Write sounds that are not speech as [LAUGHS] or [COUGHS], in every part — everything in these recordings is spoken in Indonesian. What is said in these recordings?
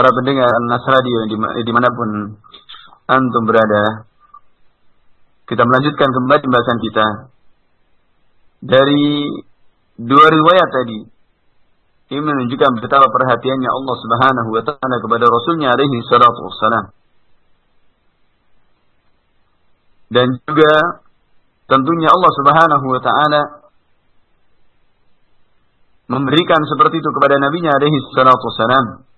para pendengar Nas Radio di mana pun antum berada. Kita melanjutkan kembali pembahasan kita dari dua riwayat tadi. Ini menunjukkan betapa perhatiannya Allah Subhanahu wa taala kepada Rasulnya alaihi salatu wassalam. Dan juga tentunya Allah Subhanahu wa taala memberikan seperti itu kepada nabinya alaihi salatu wassalam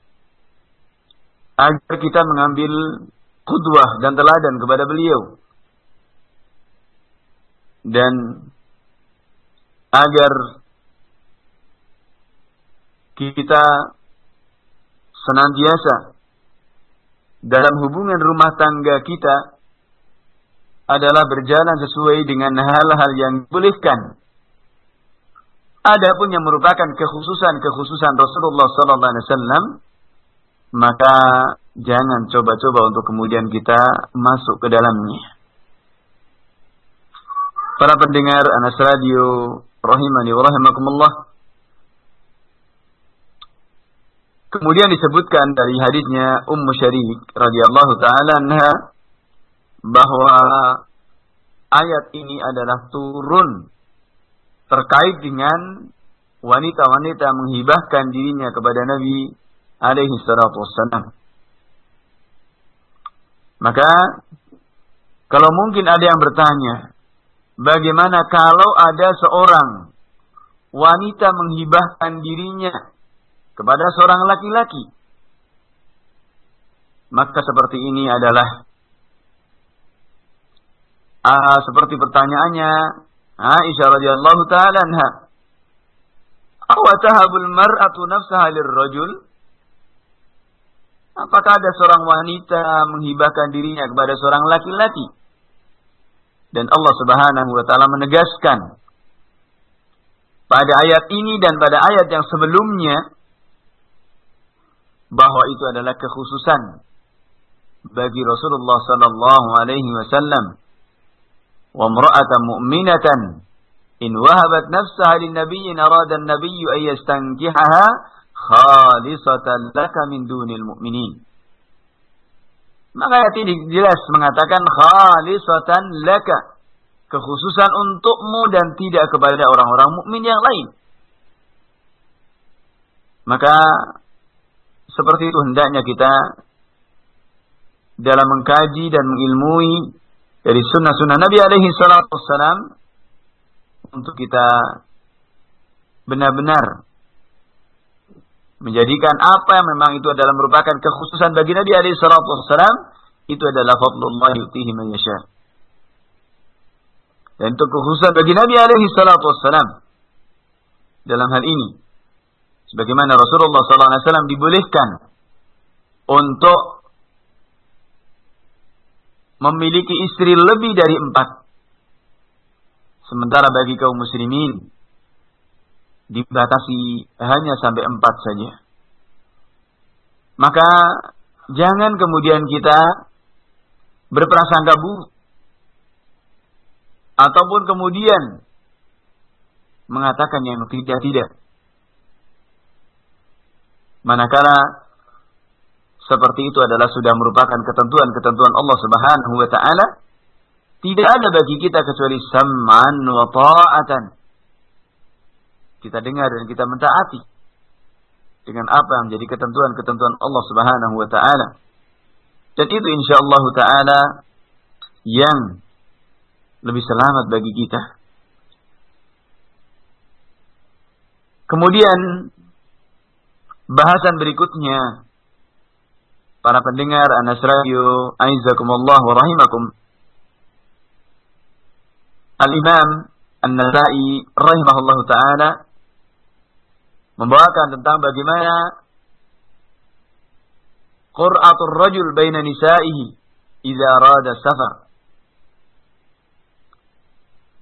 agar kita mengambil kudwah dan teladan kepada beliau dan agar kita senantiasa dalam hubungan rumah tangga kita adalah berjalan sesuai dengan hal-hal yang dibolehkan. Adapun yang merupakan kekhususan-kekhususan Rasulullah sallallahu alaihi wasallam maka jangan coba-coba untuk kemudian kita masuk ke dalamnya. Para pendengar Anas Radio rahimani wa. Kemudian disebutkan dari hadisnya Ummu Syarik radhiyallahu taala anha bahwa ayat ini adalah turun terkait dengan wanita-wanita menghibahkan dirinya kepada Nabi alaihi salatu wassalam. Maka kalau mungkin ada yang bertanya, bagaimana kalau ada seorang wanita menghibahkan dirinya kepada seorang laki-laki? Maka seperti ini adalah uh, seperti pertanyaannya Aisyah radhiyallahu taala anha. Awatahabul mar'atu nafsaha lirrajul? Apakah ada seorang wanita menghibahkan dirinya kepada seorang laki-laki? Dan Allah Subhanahu wa taala menegaskan pada ayat ini dan pada ayat yang sebelumnya bahwa itu adalah kekhususan bagi Rasulullah sallallahu alaihi wasallam wa imra'atan mu'minatan in wahabat nafsaha lin nabiyyin arada an-nabiyyu an yastankihaha khalisatan laka min dunil mu'minin. Maka ayat ini jelas mengatakan khalisatan laka. Kekhususan untukmu dan tidak kepada orang-orang mukmin yang lain. Maka seperti itu hendaknya kita dalam mengkaji dan mengilmui dari sunnah-sunnah Nabi alaihi salatu wassalam untuk kita benar-benar menjadikan apa yang memang itu adalah merupakan kekhususan bagi Nabi alaihi salatu wassalam itu adalah fadlullah yutihi man yasha. Dan itu kekhususan bagi Nabi alaihi salatu wassalam dalam hal ini sebagaimana Rasulullah sallallahu alaihi wasallam dibolehkan untuk memiliki istri lebih dari empat. Sementara bagi kaum muslimin dibatasi hanya sampai empat saja. Maka jangan kemudian kita berprasangka buruk ataupun kemudian mengatakan yang tidak tidak. Manakala seperti itu adalah sudah merupakan ketentuan-ketentuan Allah Subhanahu wa taala, tidak ada bagi kita kecuali sam'an wa ta'atan kita dengar dan kita mentaati dengan apa yang menjadi ketentuan-ketentuan Allah Subhanahu wa taala. Dan itu insyaallah taala yang lebih selamat bagi kita. Kemudian bahasan berikutnya para pendengar Anas Radio aizakumullah wa rahimakum. Al-Imam An-Nasai rahimahullah taala membawakan tentang bagaimana qur'atul rajul baina nisa'ihi idza arada safar.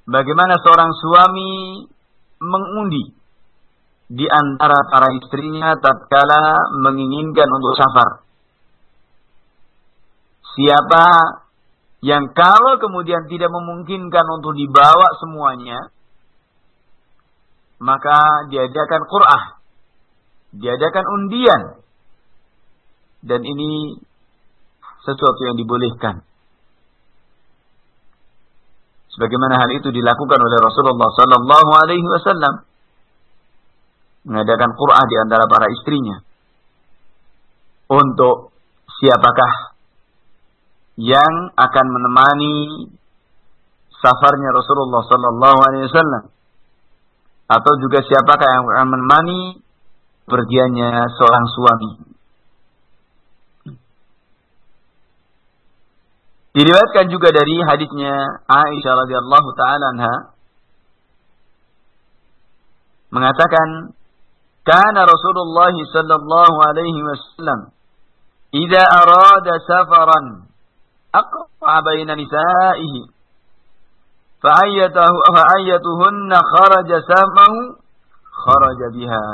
Bagaimana seorang suami mengundi di antara para istrinya tatkala menginginkan untuk safar. Siapa yang kalau kemudian tidak memungkinkan untuk dibawa semuanya, maka diadakan Qur'ah. Diadakan undian. dan ini sesuatu yang dibolehkan. Sebagaimana hal itu dilakukan oleh Rasulullah sallallahu alaihi wasallam mengadakan Qur'an di antara para istrinya. Untuk siapakah yang akan menemani safarnya Rasulullah sallallahu alaihi wasallam atau juga siapakah yang akan menemani pergiannya seorang suami. Diriwayatkan juga dari hadisnya Aisyah radhiyallahu taala anha mengatakan kana Rasulullah sallallahu alaihi wasallam idza arada safaran aqra baina nisaihi Fa'ayyatahu fa'ayyatuhunna kharaja sam'ahu kharaja biha.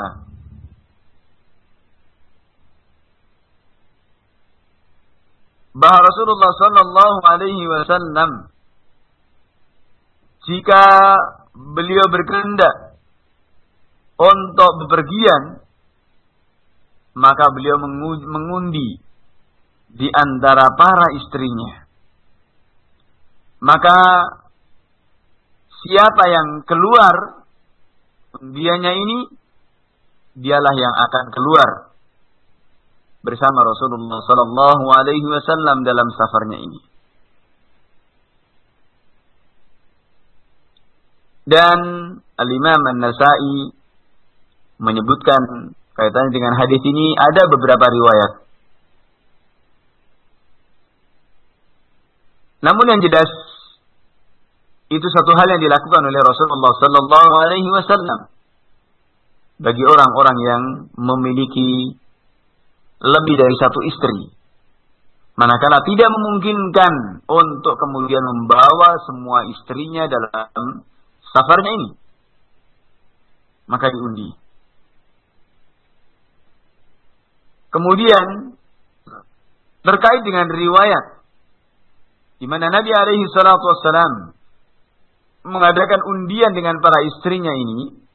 Bahwa Rasulullah sallallahu alaihi wasallam jika beliau berkehendak untuk bepergian maka beliau mengundi di antara para istrinya. Maka siapa yang keluar dianya ini dialah yang akan keluar bersama Rasulullah sallallahu alaihi wasallam dalam safarnya ini. Dan Al-Imam An-Nasa'i menyebutkan kaitannya dengan hadis ini ada beberapa riwayat. Namun yang jelas itu satu hal yang dilakukan oleh Rasulullah Sallallahu Alaihi Wasallam bagi orang-orang yang memiliki lebih dari satu istri. Manakala tidak memungkinkan untuk kemudian membawa semua istrinya dalam safarnya ini, maka diundi. Kemudian terkait dengan riwayat di mana Nabi alaihi salatu mengadakan undian dengan para istrinya ini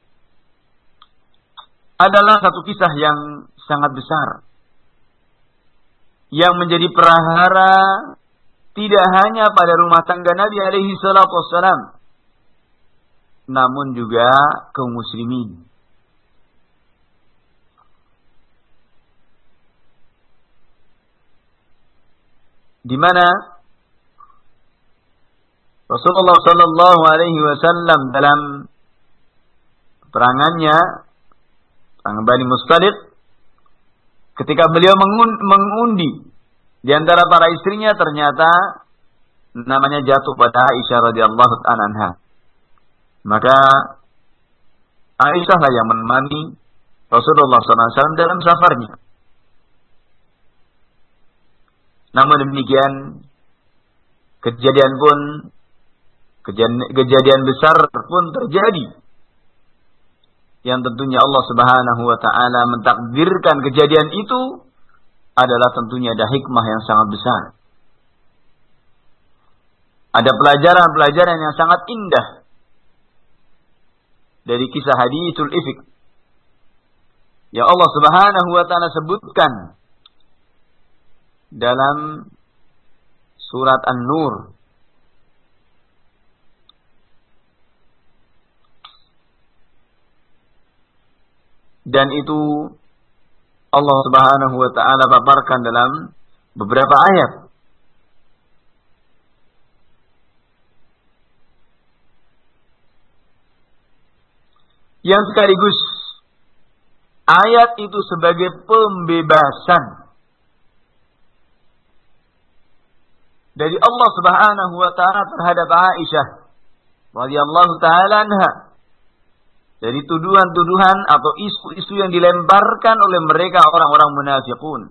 adalah satu kisah yang sangat besar. Yang menjadi perahara tidak hanya pada rumah tangga Nabi alaihi salatu wassalam. Namun juga kaum muslimin. Di mana Rasulullah Shallallahu Alaihi Wasallam dalam perangannya perang Bani Mustalik ketika beliau mengundi di antara para istrinya ternyata namanya jatuh pada Aisyah radhiyallahu anha. Maka Aisyah lah yang menemani Rasulullah SAW dalam safarnya. Namun demikian kejadian pun Kejadian besar pun terjadi. Yang tentunya Allah Subhanahu wa taala mentakdirkan kejadian itu adalah tentunya ada hikmah yang sangat besar. Ada pelajaran-pelajaran yang sangat indah dari kisah hadithul ifik. Ya Allah Subhanahu wa taala sebutkan dalam surat An-Nur dan itu Allah Subhanahu wa taala paparkan dalam beberapa ayat. Yang sekaligus ayat itu sebagai pembebasan dari Allah Subhanahu wa taala terhadap Aisyah radhiyallahu taala anha dari tuduhan-tuduhan atau isu-isu yang dilemparkan oleh mereka orang-orang munafiqun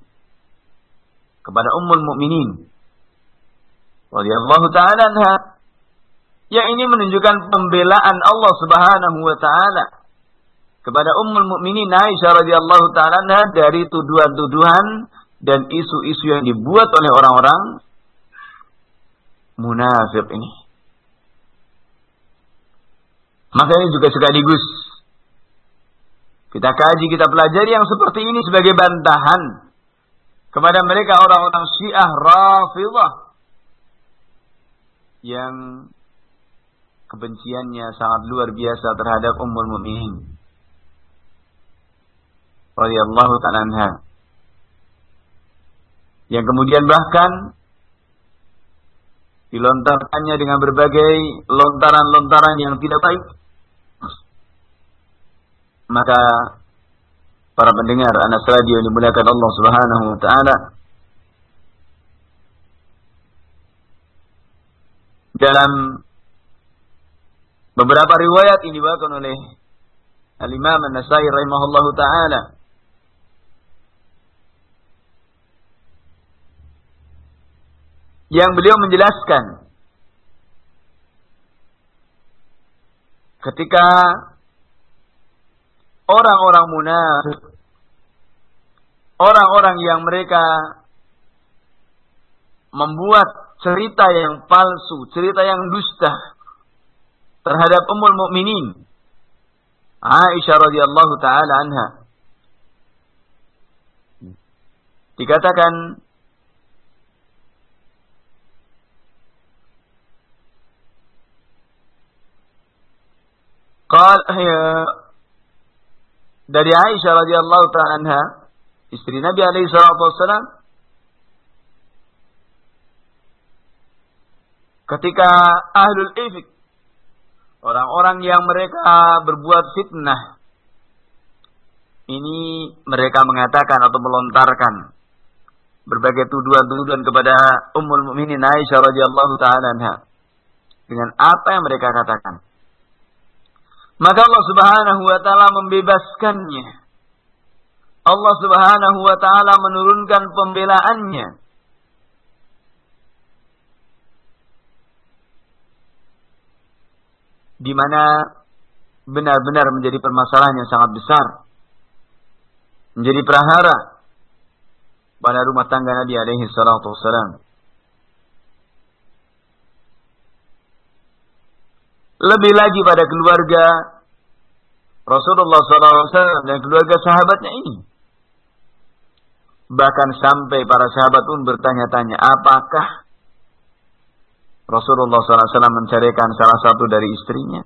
kepada ummul mukminin radhiyallahu taala anha yang ini menunjukkan pembelaan Allah Subhanahu wa taala kepada ummul mukminin Aisyah radhiyallahu taala anha dari tuduhan-tuduhan dan isu-isu yang dibuat oleh orang-orang munafik ini. Maka ini juga sekaligus kita kaji, kita pelajari yang seperti ini sebagai bantahan kepada mereka orang-orang Syiah Rafidah yang kebenciannya sangat luar biasa terhadap Ummul Mukminin radhiyallahu taala. Yang kemudian bahkan dilontarkannya dengan berbagai lontaran-lontaran yang tidak baik. Maka para pendengar Anas Radio dimuliakan Allah Subhanahu wa taala dalam beberapa riwayat ini dibawakan oleh Al-Imam An-Nasai rahimahullahu taala yang beliau menjelaskan ketika orang-orang munafik orang-orang yang mereka membuat cerita yang palsu, cerita yang dusta terhadap Ummul Mukminin Aisyah radhiyallahu taala anha. Dikatakan ya, dari Aisyah radhiyallahu taala anha, istri Nabi alaihi salatu wasallam ketika ahlul ifk orang-orang yang mereka berbuat fitnah ini mereka mengatakan atau melontarkan berbagai tuduhan-tuduhan kepada Ummul Mukminin Aisyah radhiyallahu taala anha dengan apa yang mereka katakan maka Allah Subhanahu wa taala membebaskannya. Allah Subhanahu wa taala menurunkan pembelaannya. Di mana benar-benar menjadi permasalahan yang sangat besar. Menjadi prahara pada rumah tangga Nabi alaihi salatu wasalam. Lebih lagi pada keluarga Rasulullah SAW dan keluarga sahabatnya ini. Bahkan sampai para sahabat pun bertanya-tanya, apakah Rasulullah SAW mencarikan salah satu dari istrinya?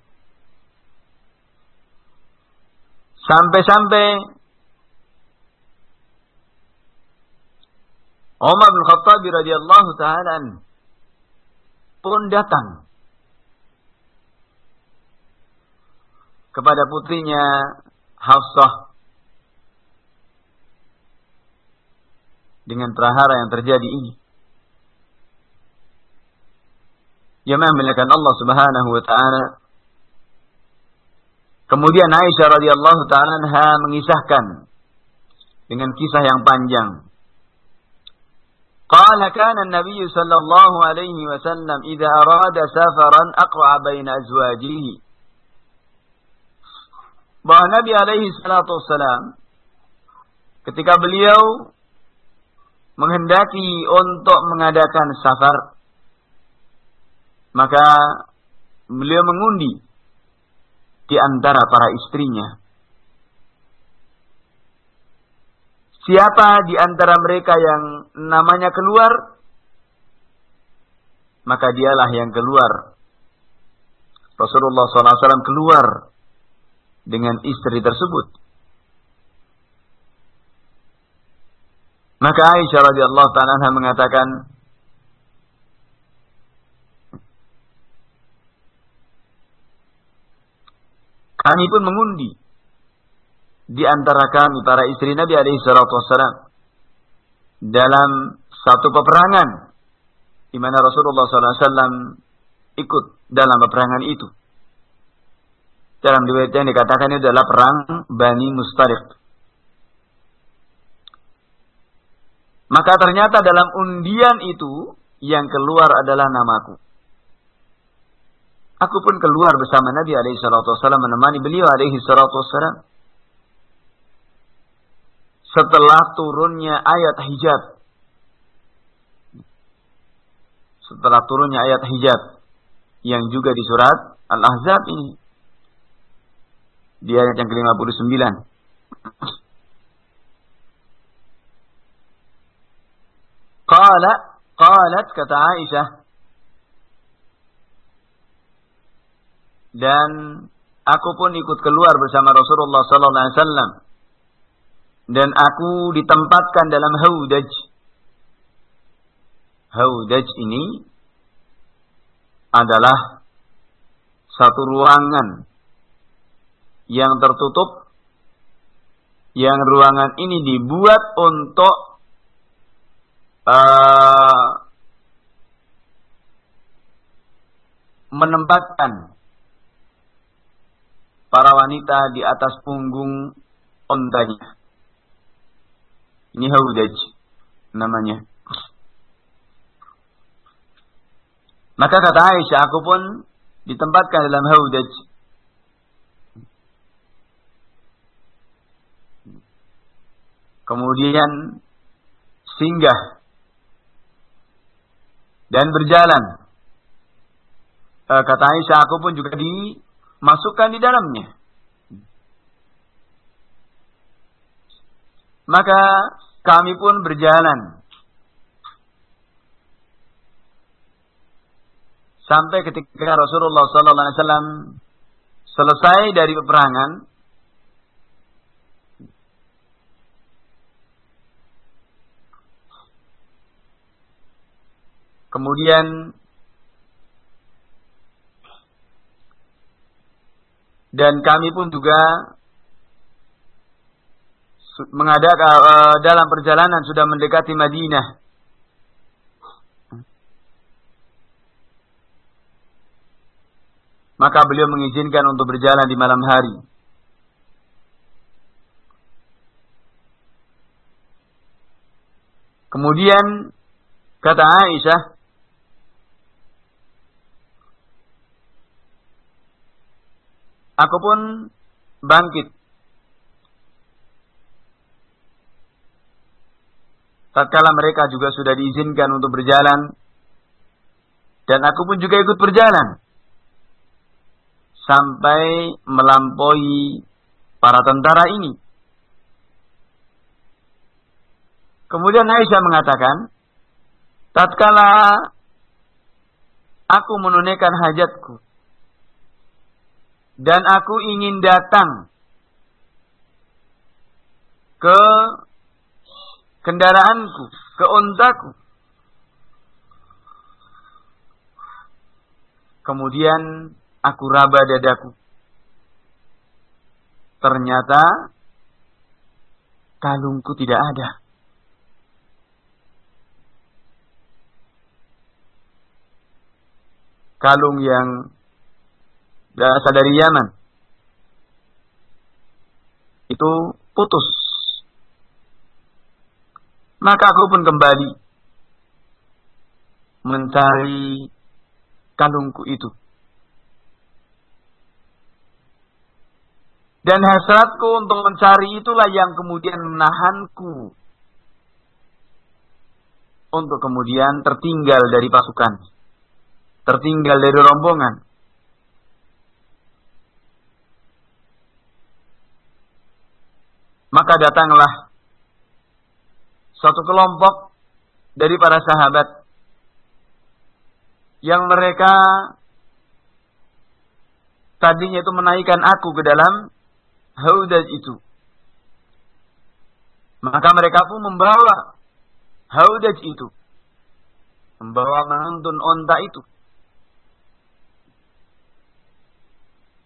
Sampai-sampai Umar bin Khattab radhiyallahu taala pun datang kepada putrinya Hafsah dengan prahara yang terjadi ini. Yang melakukan Allah Subhanahu wa taala. Kemudian Aisyah radhiyallahu taala anha mengisahkan dengan kisah yang panjang. قال كان النبي صلى الله عليه وسلم إذا أراد سفرا أقرع بين أزواجه bahwa Nabi alaihi salatu wassalam ketika beliau menghendaki untuk mengadakan safar maka beliau mengundi di antara para istrinya. Siapa di antara mereka yang namanya keluar maka dialah yang keluar. Rasulullah SAW keluar dengan istri tersebut. Maka Aisyah radhiyallahu taala mengatakan Kami pun mengundi di antara kami para istri Nabi alaihi salatu dalam satu peperangan di mana Rasulullah SAW ikut dalam peperangan itu. Dalam riwayat yang dikatakan ini adalah perang Bani Mustariq. Maka ternyata dalam undian itu yang keluar adalah namaku. Aku pun keluar bersama Nabi alaihi salatu wasallam menemani beliau alaihi salatu wasallam. Setelah turunnya ayat hijab. Setelah turunnya ayat hijab yang juga di surat Al-Ahzab ini di ayat yang ke-59. Qala, qalat kata Aisyah. Dan aku pun ikut keluar bersama Rasulullah sallallahu alaihi wasallam. Dan aku ditempatkan dalam haudaj. Haudaj ini adalah satu ruangan yang tertutup yang ruangan ini dibuat untuk uh, menempatkan para wanita di atas punggung ontanya. Ini haudaj namanya. Maka kata Aisyah, aku pun ditempatkan dalam haudaj. Kemudian singgah dan berjalan. E, kata Aisyah, aku pun juga dimasukkan di dalamnya. Maka kami pun berjalan sampai ketika Rasulullah SAW selesai dari peperangan, kemudian dan kami pun juga mengadakan uh, dalam perjalanan sudah mendekati Madinah maka beliau mengizinkan untuk berjalan di malam hari. Kemudian kata Aisyah, aku pun bangkit. Tatkala mereka juga sudah diizinkan untuk berjalan, dan aku pun juga ikut berjalan sampai melampaui para tentara ini. Kemudian Aisyah mengatakan, tatkala aku menunaikan hajatku dan aku ingin datang ke kendaraanku, ke untaku. Kemudian Aku raba dadaku. Ternyata kalungku tidak ada. Kalung yang berasal dari Yaman. Itu putus. Maka aku pun kembali mencari kalungku itu. Dan hasratku untuk mencari itulah yang kemudian menahanku untuk kemudian tertinggal dari pasukan, tertinggal dari rombongan. Maka datanglah suatu kelompok dari para sahabat yang mereka tadinya itu menaikkan aku ke dalam haudaj itu. Maka mereka pun membawa haudaj itu. Membawa menuntun onta itu.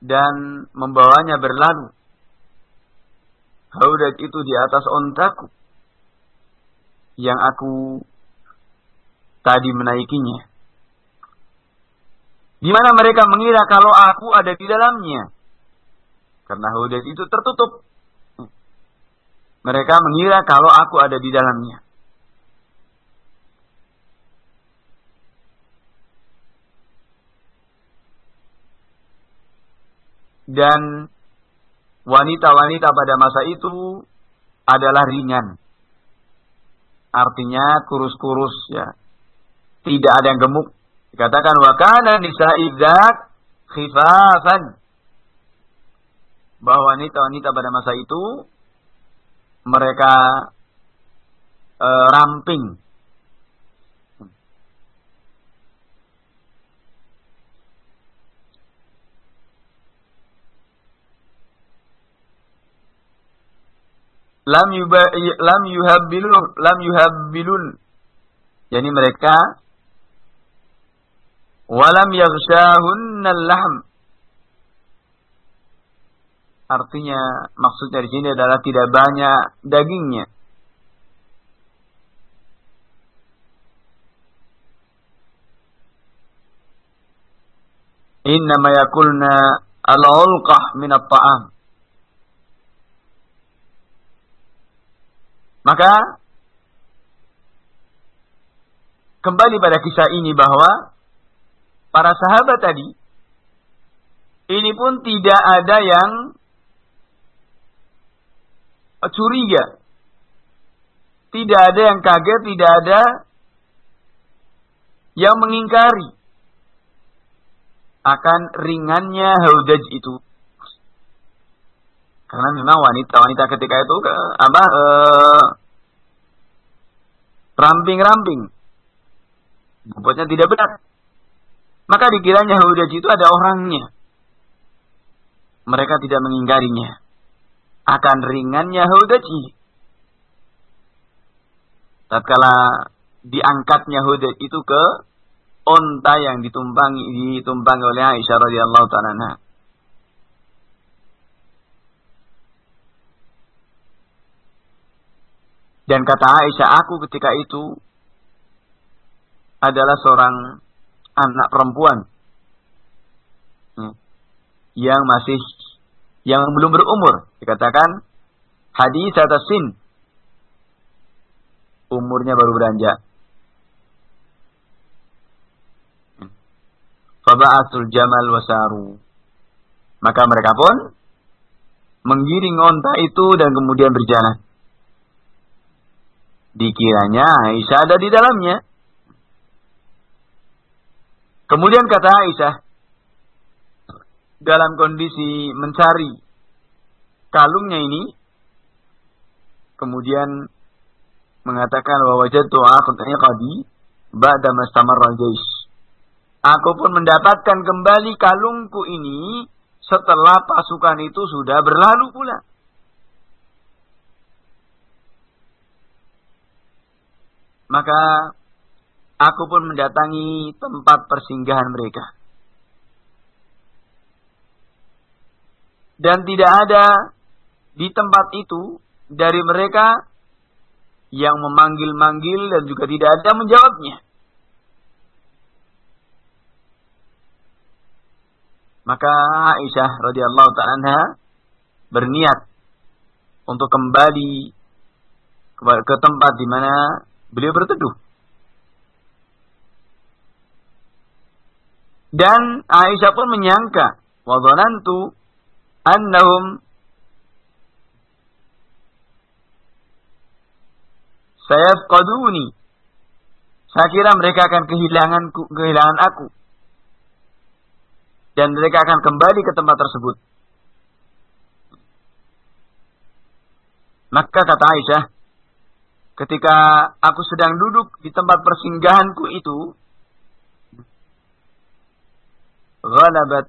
Dan membawanya berlalu. Haudaj itu di atas ontaku. Yang aku tadi menaikinya. Di mana mereka mengira kalau aku ada di dalamnya. Karena Hudayt itu tertutup. Mereka mengira kalau aku ada di dalamnya. Dan wanita-wanita pada masa itu adalah ringan. Artinya kurus-kurus ya. Tidak ada yang gemuk. Dikatakan wakana nisa idzak khifafan bahwa wanita-wanita pada masa itu mereka e, ramping, lam yuba, lam yuhabbilun lam yuhabbilun yani mereka walam yaghshahunna lahm artinya maksudnya di sini adalah tidak banyak dagingnya. Innama yakulna al-ulqah min at-ta'am. Maka kembali pada kisah ini bahwa para sahabat tadi ini pun tidak ada yang curiga. Tidak ada yang kaget, tidak ada yang mengingkari akan ringannya haudaj itu. Karena memang wanita-wanita ketika itu apa eh, ramping-ramping. Bobotnya tidak benar. Maka dikiranya haudaj itu ada orangnya. Mereka tidak mengingkarinya. Akan ringannya haudaj Tatkala diangkatnya hudaj itu ke onta yang ditumpangi ditumpangi oleh Aisyah radhiyallahu taala Dan kata Aisyah, aku ketika itu adalah seorang anak perempuan hmm, yang masih yang belum berumur. Dikatakan hadis atas sin. Umurnya baru beranjak. Faba'atul jamal wasaru. Maka mereka pun menggiring onta itu dan kemudian berjalan. Dikiranya Aisyah ada di dalamnya. Kemudian kata Aisyah, dalam kondisi mencari kalungnya ini, kemudian mengatakan bahwa akhutnya qadi ba'da mastamarra jais. Aku pun mendapatkan kembali kalungku ini setelah pasukan itu sudah berlalu pula. Maka aku pun mendatangi tempat persinggahan mereka. Dan tidak ada di tempat itu dari mereka yang memanggil-manggil dan juga tidak ada menjawabnya. Maka Aisyah radhiyallahu taala berniat untuk kembali ke tempat di mana beliau berteduh. Dan Aisyah pun menyangka, wa dhanantu annahum sayafqaduni. Saya kira mereka akan kehilangan kehilangan aku dan mereka akan kembali ke tempat tersebut. Maka kata Aisyah, ketika aku sedang duduk di tempat persinggahanku itu, ghalabat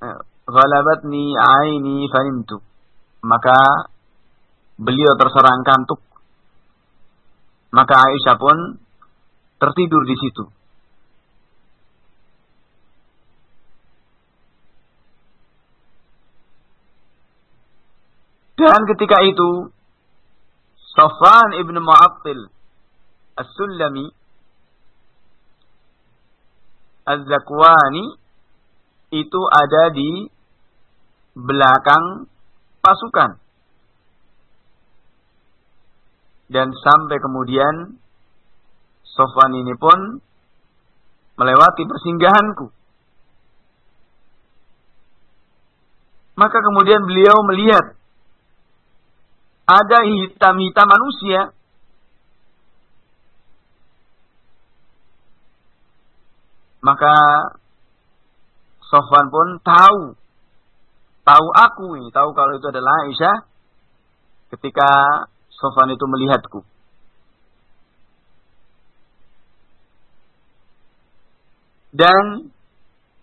eh, ghalabatni aini fanimtu. Maka beliau terserang kantuk. Maka Aisyah pun tertidur di situ. Dan ketika itu Safwan ibn Mu'attil As-Sullami Az-Zakwani itu ada di belakang pasukan. Dan sampai kemudian Sofwan ini pun melewati persinggahanku. Maka kemudian beliau melihat ada hitam-hitam manusia. Maka Sofwan pun tahu. Tahu aku ini, tahu kalau itu adalah Aisyah ketika Sofwan itu melihatku. Dan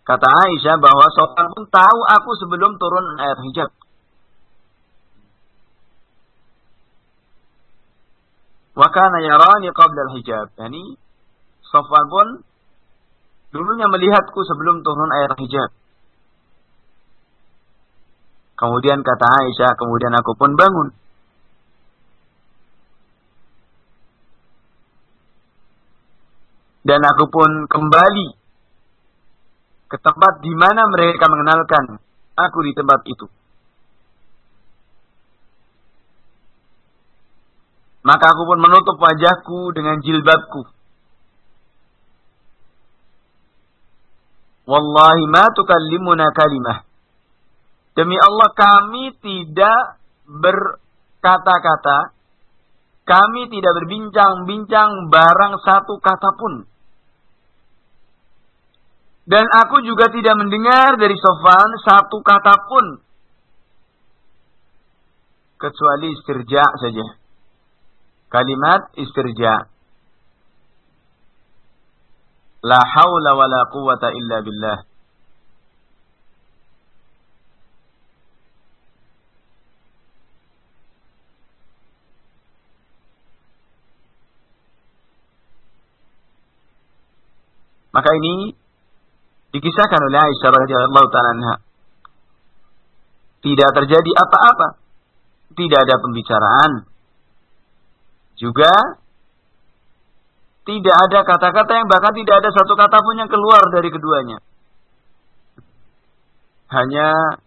kata Aisyah bahwa Sofwan pun tahu aku sebelum turun air hijab. Wa kana yarani qabla al-hijab. Yani Sofwan pun dulunya melihatku sebelum turun air hijab. Kemudian kata Aisyah, kemudian aku pun bangun. Dan aku pun kembali ke tempat di mana mereka mengenalkan aku di tempat itu. Maka aku pun menutup wajahku dengan jilbabku. Wallahi ma tukallimuna kalimah. Demi Allah kami tidak berkata-kata. Kami tidak berbincang-bincang barang satu kata pun. Dan aku juga tidak mendengar dari Sofan satu kata pun. Kecuali istirja saja kalimat istirja. La haula wa la quwata illa billah. Maka ini dikisahkan oleh Aisyah radhiyallahu taala anha. Tidak terjadi apa-apa. Tidak ada pembicaraan, juga tidak ada kata-kata yang bahkan tidak ada satu kata pun yang keluar dari keduanya. Hanya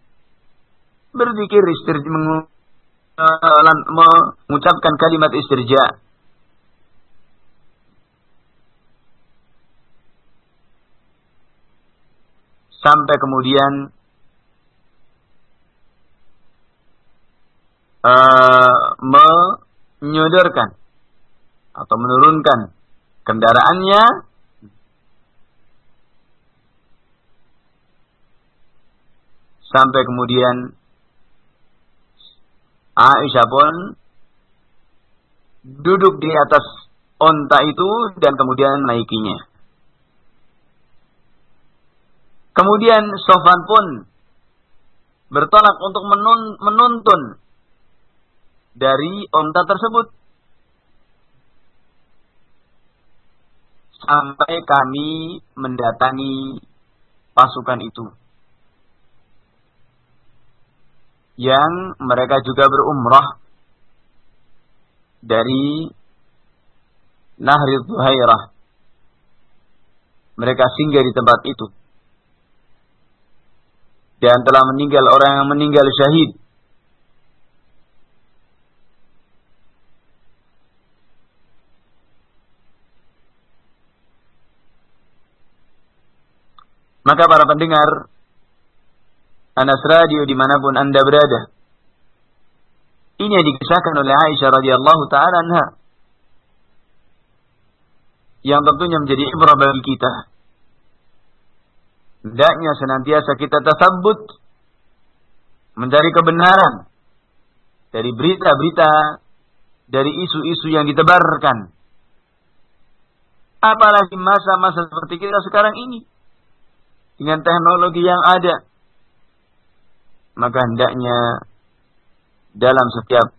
berzikir istirja, mengucapkan kalimat istirja. Sampai kemudian uh, menyodorkan atau menurunkan kendaraannya sampai kemudian Aisyah pun duduk di atas onta itu dan kemudian naikinya. Kemudian Sofan pun bertolak untuk menun, menuntun dari onta tersebut. Sampai kami mendatangi pasukan itu. Yang mereka juga berumrah dari Nahri Zuhairah. Mereka singgah di tempat itu. Dan telah meninggal orang yang meninggal syahid Maka para pendengar Anas Radio di mana pun anda berada. Ini yang dikisahkan oleh Aisyah radhiyallahu taala anha. Yang tentunya menjadi ibrah bagi kita. Hendaknya senantiasa kita tersebut mencari kebenaran dari berita-berita dari isu-isu yang ditebarkan. Apalagi masa-masa seperti kita sekarang ini dengan teknologi yang ada. Maka hendaknya dalam setiap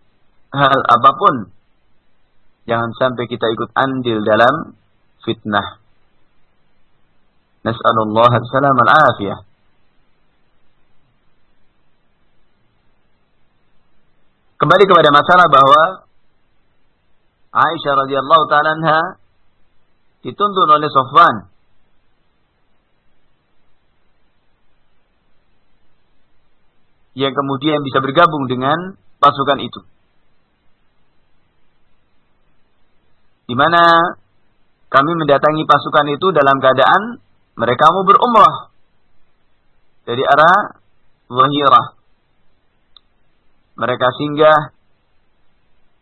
hal apa pun jangan sampai kita ikut andil dalam fitnah. Nas'alullah salam al-afiyah. Kembali kepada masalah bahwa Aisyah radhiyallahu taala dituntun oleh Sofwan yang kemudian bisa bergabung dengan pasukan itu. Di mana kami mendatangi pasukan itu dalam keadaan mereka mau berumrah dari arah Zahirah. Mereka singgah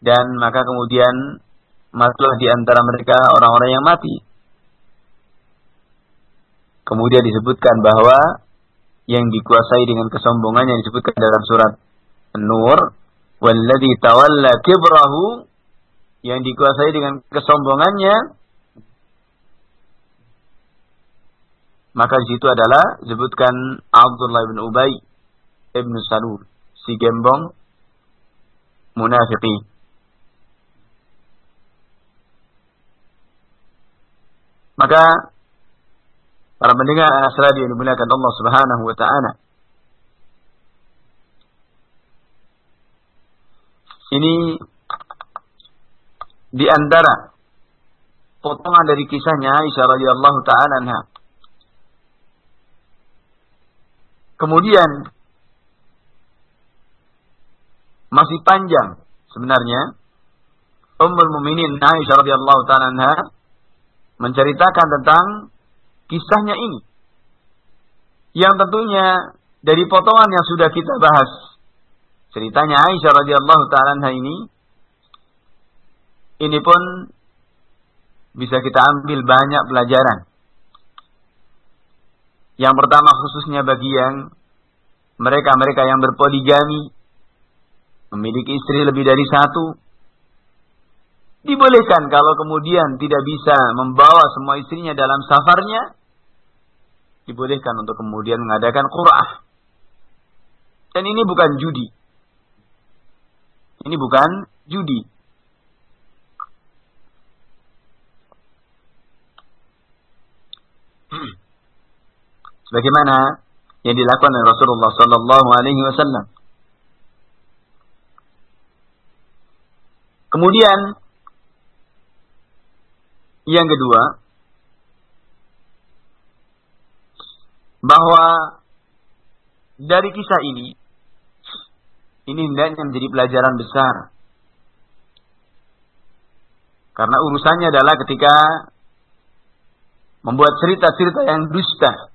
dan maka kemudian masuklah di antara mereka orang-orang yang mati. Kemudian disebutkan bahwa yang dikuasai dengan kesombongan yang disebutkan dalam surat Nur walladzi tawalla kibrahu yang dikuasai dengan kesombongannya maka di situ adalah disebutkan Abdullah bin Ubay ibn Salul si gembong munafiqi maka para pendengar anas radio yang dimuliakan Allah Subhanahu wa taala. Ini di antara potongan dari kisahnya Aisyah radhiyallahu taala anha. Kemudian masih panjang sebenarnya Ummul Mukminin Aisyah radhiyallahu taala anha menceritakan tentang kisahnya ini. Yang tentunya dari potongan yang sudah kita bahas ceritanya Aisyah radhiyallahu taala ini ini pun bisa kita ambil banyak pelajaran. Yang pertama khususnya bagi yang mereka-mereka yang berpoligami memiliki istri lebih dari satu dibolehkan kalau kemudian tidak bisa membawa semua istrinya dalam safarnya dibolehkan untuk kemudian mengadakan qur'ah. Dan ini bukan judi. Ini bukan judi. Sebagaimana yang dilakukan oleh Rasulullah sallallahu alaihi wasallam? Kemudian yang kedua bahwa dari kisah ini ini hendaknya menjadi pelajaran besar. Karena urusannya adalah ketika membuat cerita-cerita yang dusta.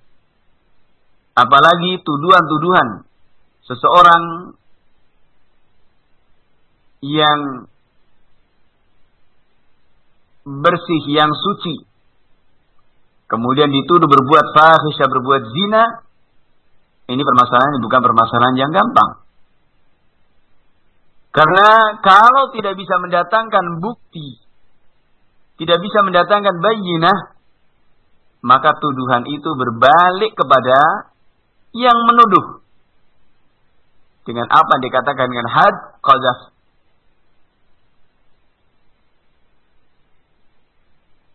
Apalagi tuduhan-tuduhan seseorang yang bersih, yang suci. Kemudian dituduh berbuat fahisha, berbuat zina. Ini permasalahan bukan permasalahan yang gampang. Karena kalau tidak bisa mendatangkan bukti, tidak bisa mendatangkan bayinah, maka tuduhan itu berbalik kepada yang menuduh. Dengan apa yang dikatakan dengan had, qadhaf.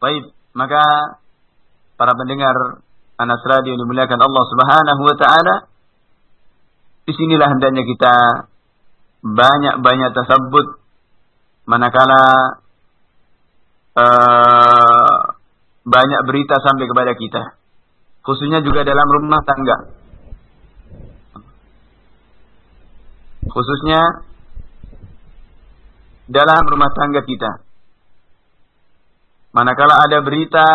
Baik, maka para pendengar Anas Radio yang dimuliakan Allah Subhanahu wa taala di sinilah hendaknya kita banyak-banyak tersebut manakala uh, banyak berita sampai kepada kita. Khususnya juga dalam rumah tangga. Khususnya dalam rumah tangga kita Manakala ada berita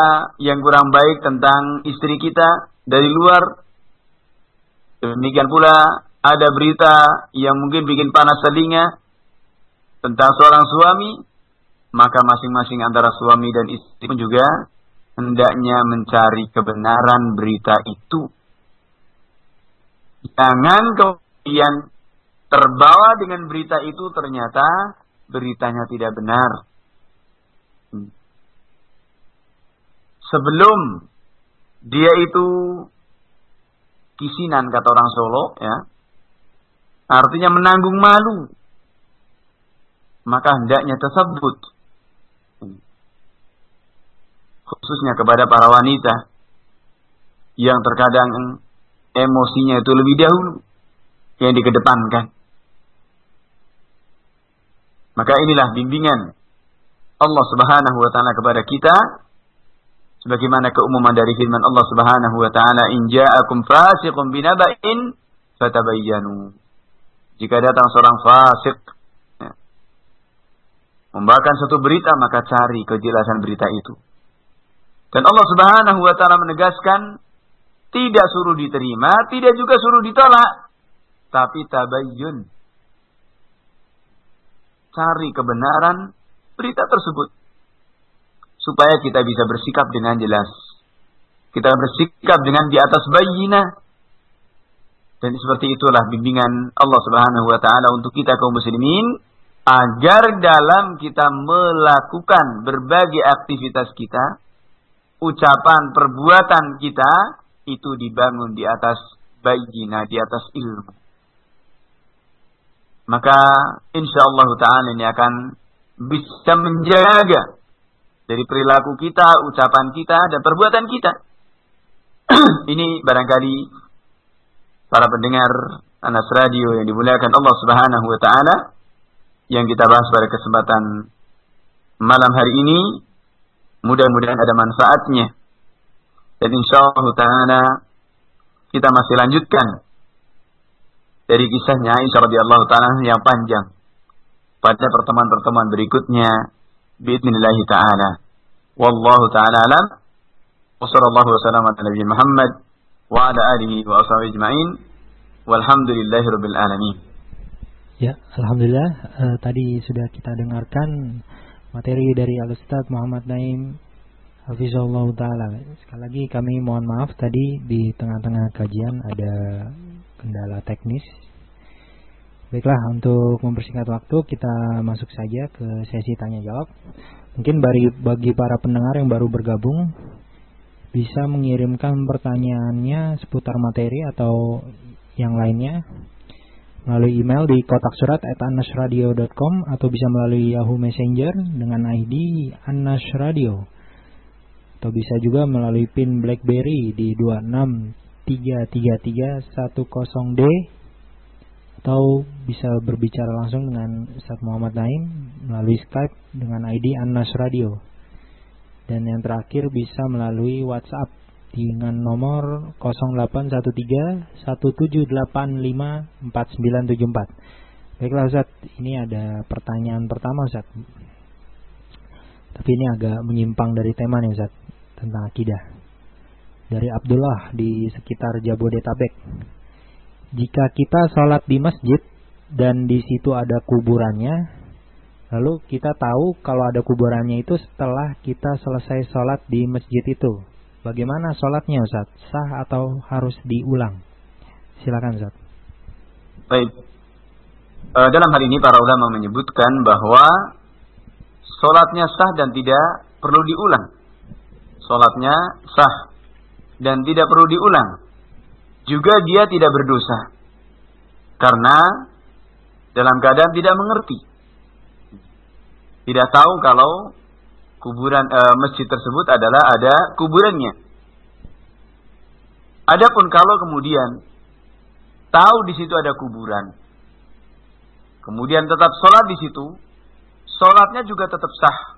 yang kurang baik tentang istri kita dari luar, demikian pula ada berita yang mungkin bikin panas telinga tentang seorang suami, maka masing-masing antara suami dan istri pun juga hendaknya mencari kebenaran berita itu. Jangan kemudian terbawa dengan berita itu ternyata beritanya tidak benar. Sebelum dia itu kisinan kata orang Solo ya artinya menanggung malu maka hendaknya tersebut khususnya kepada para wanita yang terkadang emosinya itu lebih dahulu yang dikedepankan. Maka inilah bimbingan Allah Subhanahu wa taala kepada kita sebagaimana keumuman dari firman Allah Subhanahu wa taala in ja'akum fasiqun binaba'in fatabayyanu. Jika datang seorang fasik ya, membawakan satu berita maka cari kejelasan berita itu. Dan Allah Subhanahu wa taala menegaskan tidak suruh diterima tidak juga suruh ditolak tapi tabayyun. Cari kebenaran berita tersebut supaya kita bisa bersikap dengan jelas. Kita bersikap dengan di atas bayina. Dan seperti itulah bimbingan Allah Subhanahu wa taala untuk kita kaum muslimin agar dalam kita melakukan berbagai aktivitas kita, ucapan, perbuatan kita itu dibangun di atas bayina, di atas ilmu. Maka insya Allah taala ini akan bisa menjaga dari perilaku kita, ucapan kita, dan perbuatan kita. [CLEARS THROAT] Ini barangkali para pendengar Anas Radio yang dimuliakan Allah Subhanahu wa taala yang kita bahas pada kesempatan malam hari ini. Mudah-mudahan ada manfaatnya. Dan insyaallah taala kita masih lanjutkan dari kisahnya Aisyah radhiyallahu taala yang panjang pada pertemuan-pertemuan berikutnya biidnillahi ta'ala. Wallahu ta'ala alam. Wa sallallahu wa sallam ala Nabi Muhammad wa ala alihi wa ashabihi ajma'in. Walhamdulillahi rabbil alamin. Ya, alhamdulillah uh, tadi sudah kita dengarkan materi dari Al Ustaz Muhammad Naim Hafizullah taala. Sekali lagi kami mohon maaf tadi di tengah-tengah kajian ada kendala teknis Baiklah, untuk mempersingkat waktu kita masuk saja ke sesi tanya jawab. Mungkin bagi, bagi para pendengar yang baru bergabung bisa mengirimkan pertanyaannya seputar materi atau yang lainnya melalui email di kotak surat at annasradio.com atau bisa melalui Yahoo Messenger dengan ID annasradio atau bisa juga melalui pin BlackBerry di 2633310D atau bisa berbicara langsung dengan Ustaz Muhammad Naim melalui Skype dengan ID Anas Radio. Dan yang terakhir bisa melalui WhatsApp dengan nomor 0813-1785-4974. Baiklah Ustaz, ini ada pertanyaan pertama Ustaz. Tapi ini agak menyimpang dari tema nih Ustaz, tentang akidah. Dari Abdullah di sekitar Jabodetabek jika kita sholat di masjid dan di situ ada kuburannya, lalu kita tahu kalau ada kuburannya itu setelah kita selesai sholat di masjid itu. Bagaimana sholatnya Ustaz? Sah atau harus diulang? Silakan Ustaz. Baik. E, dalam hal ini para ulama menyebutkan bahwa sholatnya sah dan tidak perlu diulang. Sholatnya sah dan tidak perlu diulang juga dia tidak berdosa. Karena dalam keadaan tidak mengerti. Tidak tahu kalau kuburan e, masjid tersebut adalah ada kuburannya. Adapun kalau kemudian tahu di situ ada kuburan, kemudian tetap sholat di situ, sholatnya juga tetap sah,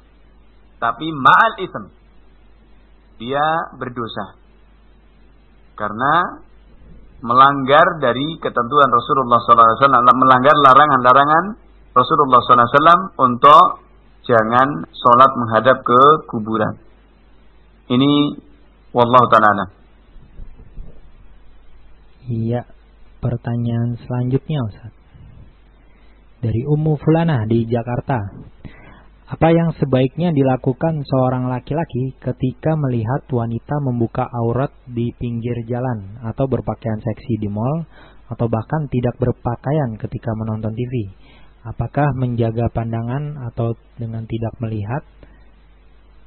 tapi ma'al ism, dia berdosa. Karena melanggar dari ketentuan Rasulullah SAW, melanggar larangan-larangan Rasulullah SAW untuk jangan sholat menghadap ke kuburan. Ini wallahu taala. Iya, pertanyaan selanjutnya Ustaz. Dari Ummu Fulana di Jakarta. Apa yang sebaiknya dilakukan seorang laki-laki ketika melihat wanita membuka aurat di pinggir jalan atau berpakaian seksi di mall atau bahkan tidak berpakaian ketika menonton TV? Apakah menjaga pandangan atau dengan tidak melihat?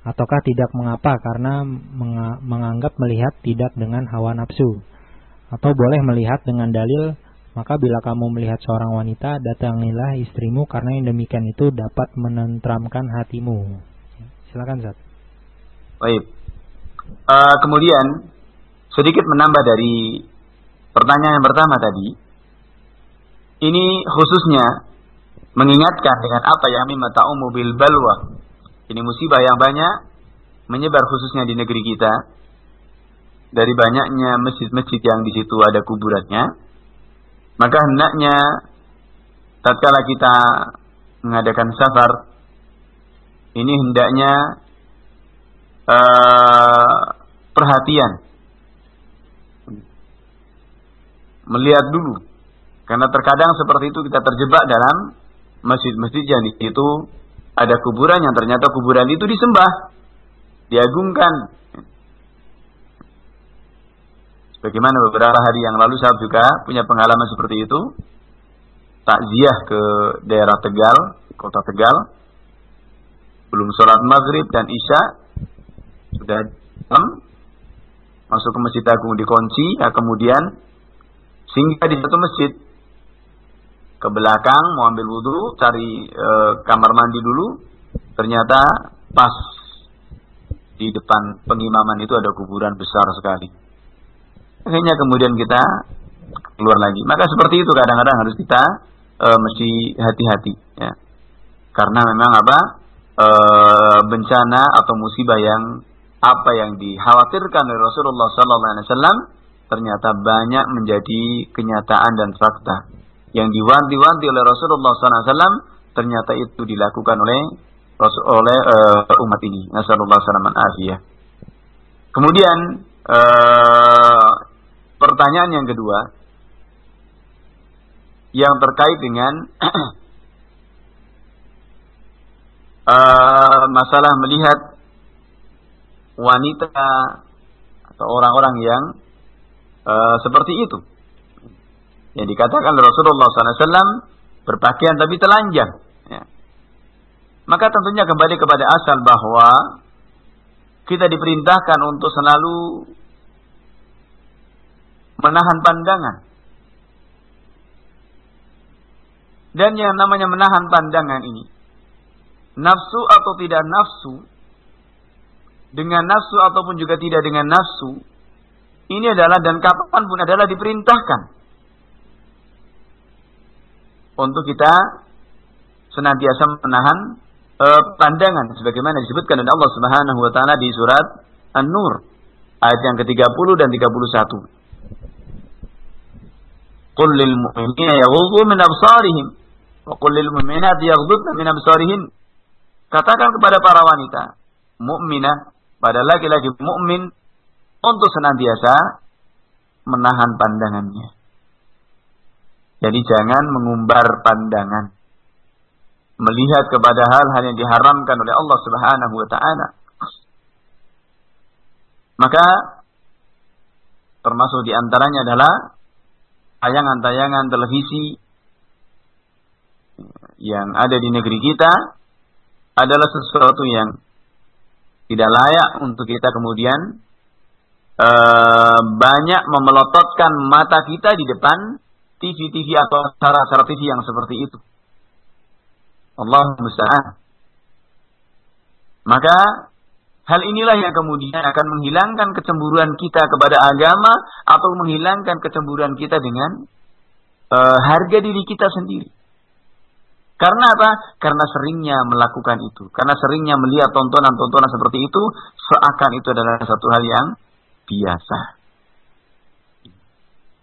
Ataukah tidak mengapa karena menganggap melihat tidak dengan hawa nafsu? Atau boleh melihat dengan dalil maka bila kamu melihat seorang wanita, datangilah istrimu karena yang demikian itu dapat menentramkan hatimu. Silakan Zat. Baik. Uh, kemudian sedikit menambah dari pertanyaan yang pertama tadi. Ini khususnya mengingatkan dengan apa yang mimma ta'umu bil balwa. Ini musibah yang banyak menyebar khususnya di negeri kita. Dari banyaknya masjid-masjid yang di situ ada kuburannya maka hendaknya tatkala kita mengadakan safar ini hendaknya uh, perhatian. Melihat dulu. Karena terkadang seperti itu kita terjebak dalam masjid-masjid yang itu ada kuburan yang ternyata kuburan itu disembah diagungkan Bagaimana beberapa hari yang lalu saya juga punya pengalaman seperti itu. Takziah ke daerah Tegal, kota Tegal. Belum sholat maghrib dan isya. Sudah jam. Masuk ke Masjid Agung dikunci. Ya, kemudian singgah di satu masjid. Ke belakang mau ambil wudhu, cari e, kamar mandi dulu. Ternyata pas di depan pengimaman itu ada kuburan besar sekali. Akhirnya kemudian kita keluar lagi. Maka seperti itu kadang-kadang harus kita e, mesti hati-hati ya. Karena memang apa? E, bencana atau musibah yang apa yang dikhawatirkan oleh Rasulullah alaihi wasallam ternyata banyak menjadi kenyataan dan fakta. Yang diwanti-wanti oleh Rasulullah alaihi wasallam ternyata itu dilakukan oleh oleh uh, umat ini. Nasallallahu salaman afiyah. Kemudian uh, pertanyaan yang kedua yang terkait dengan uh, [CLEARS THROAT] masalah melihat wanita atau orang-orang yang uh, seperti itu. Yang dikatakan Rasulullah SAW berpakaian tapi telanjang. Ya. Maka tentunya kembali kepada asal bahwa kita diperintahkan untuk selalu menahan pandangan. Dan yang namanya menahan pandangan ini, nafsu atau tidak nafsu, dengan nafsu ataupun juga tidak dengan nafsu, ini adalah dan kapan pun adalah diperintahkan untuk kita senantiasa menahan uh, pandangan sebagaimana disebutkan oleh Allah Subhanahu wa taala di surat An-Nur ayat yang ke-30 dan 31. Yaghuddu min absarihim wa qul lil mu'minati yaghuddna min absarihin. Katakan kepada para wanita mukminah, pada laki-laki mukmin untuk senantiasa menahan pandangannya. Jadi jangan mengumbar pandangan. Melihat kepada hal-hal yang diharamkan oleh Allah Subhanahu wa taala. Maka termasuk di antaranya adalah tayangan-tayangan televisi yang ada di negeri kita adalah sesuatu yang tidak layak untuk kita kemudian uh, banyak memelototkan mata kita di depan TV-TV atau acara-acara TV yang seperti itu. Allah musta'an. Maka hal inilah yang kemudian akan menghilangkan kecemburuan kita kepada agama atau menghilangkan kecemburuan kita dengan uh, harga diri kita sendiri. Karena apa? Karena seringnya melakukan itu. Karena seringnya melihat tontonan-tontonan seperti itu, seakan itu adalah satu hal yang biasa.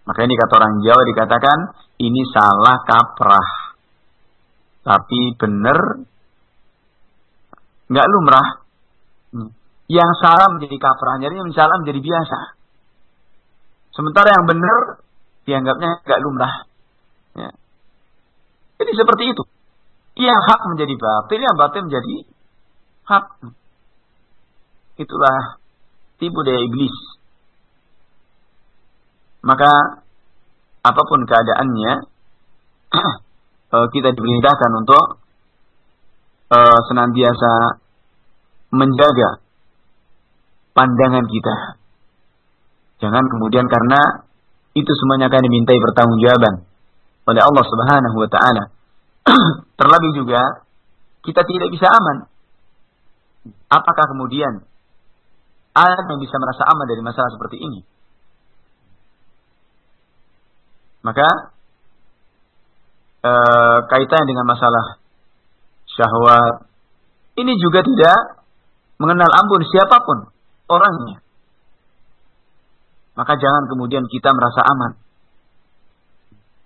Maka ini kata orang Jawa dikatakan ini salah kaprah. Tapi benar nggak lumrah. Yang salah menjadi kaprah, jadi yang salah menjadi biasa. Sementara yang benar dianggapnya nggak lumrah. Ya. Jadi seperti itu. Yang hak menjadi batil, yang batil menjadi hak. Itulah tipu daya iblis. Maka apa pun keadaannya [CLEARS THROAT] eh, kita diperintahkan untuk uh, senantiasa menjaga pandangan kita. Jangan kemudian karena itu semuanya akan dimintai pertanggungjawaban oleh Allah Subhanahu wa taala. [CLEARS THROAT] Terlebih juga kita tidak bisa aman. Apakah kemudian anak yang bisa merasa aman dari masalah seperti ini? Maka e, kaitannya dengan masalah syahwat ini juga tidak mengenal ampun siapa pun orangnya. Maka jangan kemudian kita merasa aman.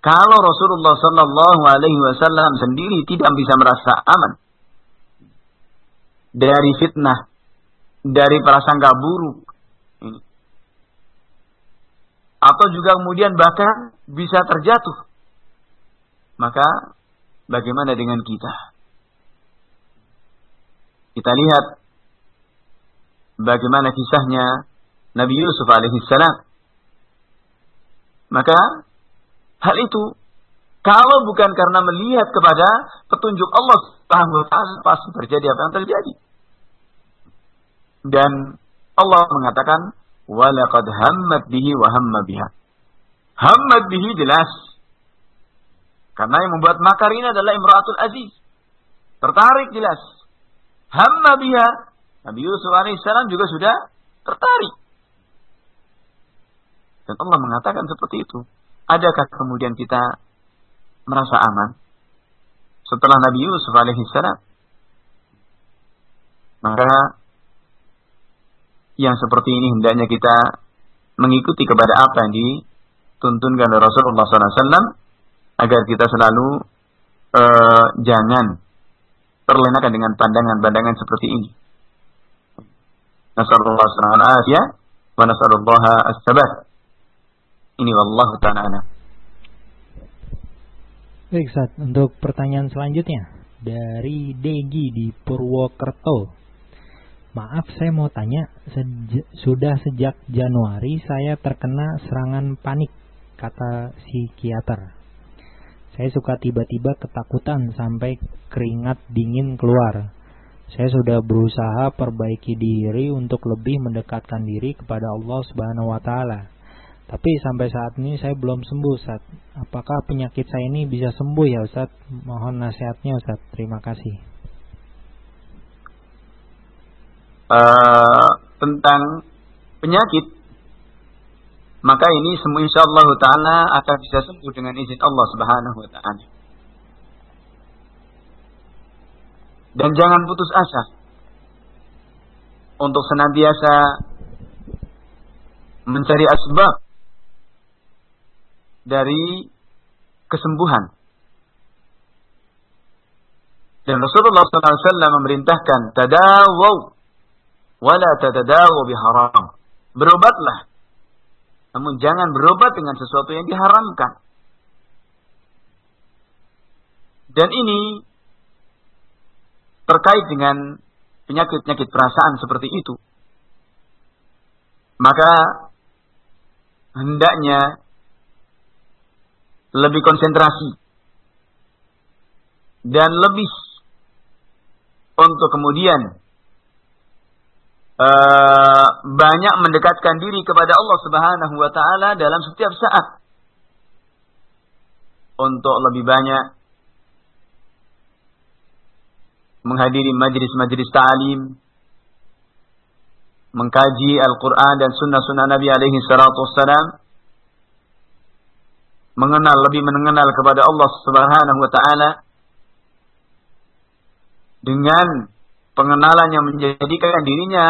Kalau Rasulullah Sallallahu Alaihi Wasallam sendiri tidak bisa merasa aman dari fitnah, dari prasangka buruk, atau juga kemudian bahkan bisa terjatuh. Maka bagaimana dengan kita? Kita lihat bagaimana kisahnya Nabi Yusuf alaihissalam. Maka hal itu kalau bukan karena melihat kepada petunjuk Allah Subhanahu wa taala pasti terjadi apa yang terjadi. Dan Allah mengatakan Walaqad hammat bihi wa hamma biha. Hammat bihi jelas. Karena yang membuat makar ini adalah Imratul Aziz. Tertarik jelas. Hamma biha. Nabi Yusuf alaihissalam juga sudah tertarik. Dan Allah mengatakan seperti itu. Adakah kemudian kita merasa aman setelah Nabi Yusuf alaihissalam? Maka yang seperti ini hendaknya kita mengikuti kepada apa yang dituntunkan oleh Rasulullah SAW agar kita selalu uh, jangan terlenakan dengan pandangan-pandangan seperti ini. Nasallallahu alaihi wa nasallallahu as-sabat. Ini wallahu ta'ala Baik, Ustaz. Untuk pertanyaan selanjutnya dari Degi di Purwokerto. Maaf, saya mau tanya. Seja, sudah sejak Januari saya terkena serangan panik, kata psikiater. Saya suka tiba-tiba ketakutan sampai keringat dingin keluar. Saya sudah berusaha perbaiki diri untuk lebih mendekatkan diri kepada Allah Subhanahu wa taala. Tapi sampai saat ini saya belum sembuh Ustaz. Apakah penyakit saya ini bisa sembuh ya Ustaz? Mohon nasihatnya Ustaz. Terima kasih. Uh, tentang penyakit maka ini semua insya Allah taala akan bisa sembuh dengan izin Allah Subhanahu wa taala. Dan jangan putus asa untuk senantiasa mencari asbab dari kesembuhan. Dan Rasulullah SAW memerintahkan tadawaw wala tadadawu biharam. Berobatlah. Namun jangan berobat dengan sesuatu yang diharamkan. Dan ini terkait dengan penyakit-penyakit perasaan seperti itu. Maka hendaknya lebih konsentrasi dan lebih untuk kemudian uh, banyak mendekatkan diri kepada Allah Subhanahu wa taala dalam setiap saat untuk lebih banyak menghadiri majlis-majlis ta'lim mengkaji Al-Quran dan sunnah-sunnah Nabi alaihi salatu wassalam mengenal lebih mengenal kepada Allah Subhanahu wa taala dengan pengenalan yang menjadikan dirinya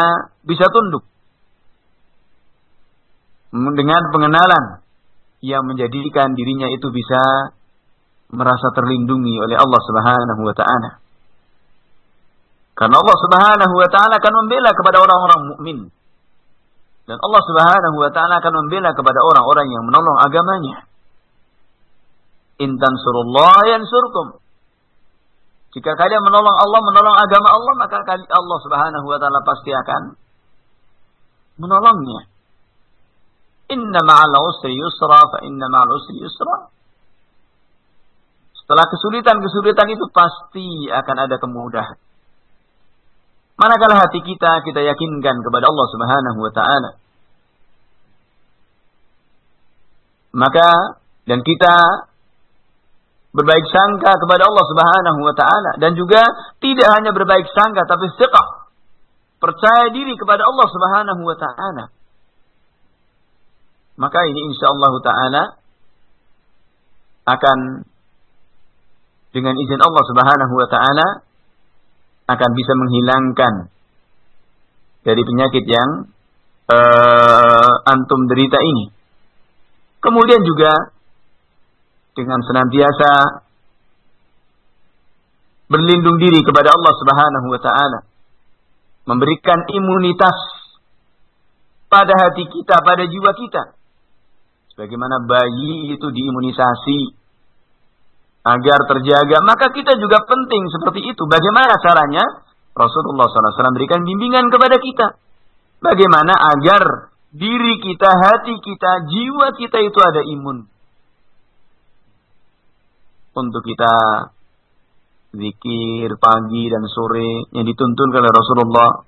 bisa tunduk dengan pengenalan yang menjadikan dirinya itu bisa merasa terlindungi oleh Allah Subhanahu wa taala. Karena Allah Subhanahu wa taala akan membela kepada orang-orang mukmin. Dan Allah Subhanahu wa taala akan membela kepada orang-orang yang menolong agamanya. Intan surullah yansurkum. Jika kalian menolong Allah, menolong agama Allah, maka Allah Subhanahu wa taala pasti akan menolongnya. Inna ma'al usri yusra fa inna ma'al usri yusra. Setelah kesulitan-kesulitan itu pasti akan ada kemudahan. Manakala hati kita kita yakinkan kepada Allah Subhanahu wa taala. Maka dan kita berbaik sangka kepada Allah Subhanahu wa taala. Dan juga tidak hanya berbaik sangka tapi thiqah. Percaya diri kepada Allah Subhanahu wa taala. Maka ini insyaallah taala akan dengan izin Allah Subhanahu wa taala akan bisa menghilangkan dari penyakit yang uh, antum derita ini. Kemudian juga dengan senantiasa berlindung diri kepada Allah Subhanahu wa taala. Memberikan imunitas pada hati kita, pada jiwa kita. Sebagaimana bayi itu diimunisasi agar terjaga, maka kita juga penting seperti itu. Bagaimana caranya? Rasulullah SAW berikan bimbingan kepada kita. Bagaimana agar diri kita, hati kita, jiwa kita itu ada imun untuk kita zikir pagi dan sore yang dituntun oleh Rasulullah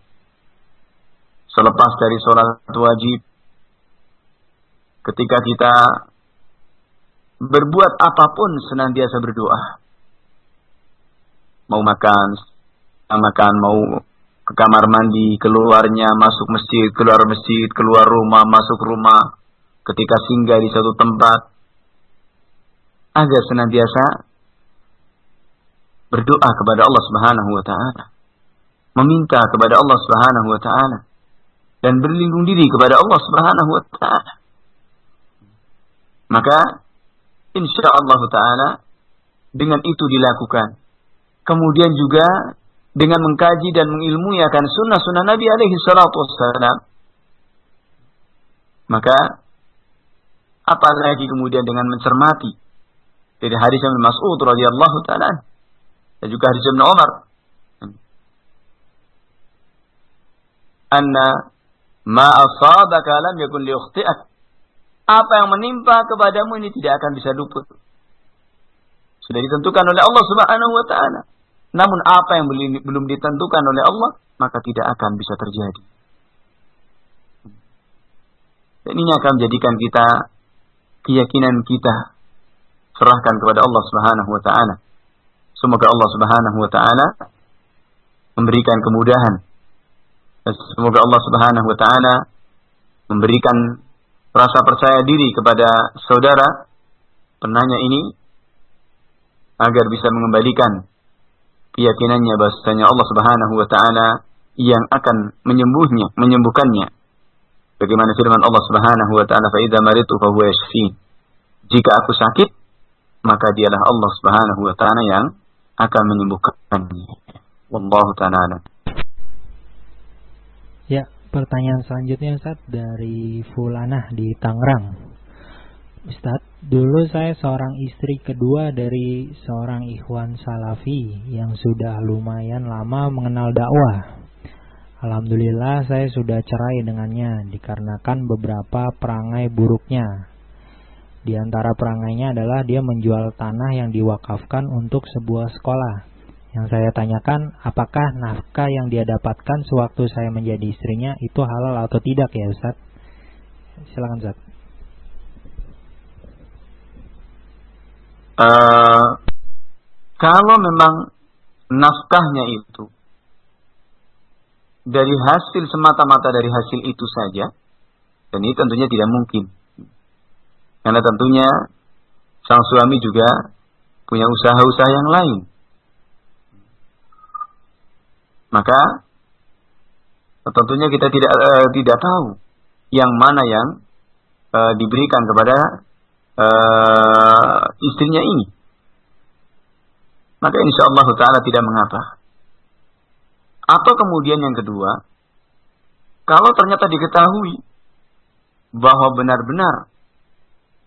selepas dari sholat wajib ketika kita berbuat apa pun senantiasa berdoa. Mau makan makan mau ke kamar mandi, keluarnya, masuk masjid, keluar masjid, keluar rumah, masuk rumah, ketika singgah di satu tempat, agar senantiasa berdoa kepada Allah Subhanahu wa taala, meminta kepada Allah Subhanahu wa taala. Dan berlindung diri kepada Allah Subhanahu wa taala. Maka insya Allah taala dengan itu dilakukan. Kemudian juga dengan mengkaji dan mengilmui akan sunnah-sunnah Nabi alaihi salatu wassalam. Maka apalagi kemudian dengan mencermati dari hadis Ibnu Mas'ud radhiyallahu taala dan juga hadis Ibnu Umar anna ma asabaka lam yakun liukhti'ak apa yang menimpa kepadamu ini tidak akan bisa luput sudah ditentukan oleh Allah Subhanahu wa taala namun apa yang belum ditentukan oleh Allah maka tidak akan bisa terjadi dan ini akan menjadikan kita keyakinan kita serahkan kepada Allah Subhanahu wa taala. Semoga Allah Subhanahu wa taala memberikan kemudahan. Dan semoga Allah Subhanahu wa taala memberikan rasa percaya diri kepada saudara penanya ini agar bisa mengembalikan keyakinannya bahwasanya Allah Subhanahu wa taala yang akan menyembuhnya, menyembuhkannya. Bagaimana firman Allah Subhanahu wa taala, "Fa idza maritu fa huwa Jika aku sakit, maka dialah Allah Subhanahu wa taala yang akan menyembuhkannya. Wallahu taala. Ya, pertanyaan selanjutnya Ustaz dari Fulanah di Tangerang. Ustaz, dulu saya seorang istri kedua dari seorang ikhwan salafi yang sudah lumayan lama mengenal dakwah. Alhamdulillah saya sudah cerai dengannya dikarenakan beberapa perangai buruknya di antara perangainya adalah dia menjual tanah yang diwakafkan untuk sebuah sekolah. Yang saya tanyakan, apakah nafkah yang dia dapatkan sewaktu saya menjadi istrinya itu halal atau tidak ya Ustaz? Silakan Ustaz. Uh, kalau memang nafkahnya itu dari hasil semata-mata dari hasil itu saja, dan ini tentunya tidak mungkin karena tentunya sang suami juga punya usaha-usaha yang lain. Maka tentunya kita tidak uh, tidak tahu yang mana yang uh, diberikan kepada uh, istrinya ini. Maka insya Allah Taala tidak mengapa. Atau kemudian yang kedua, kalau ternyata diketahui bahwa benar-benar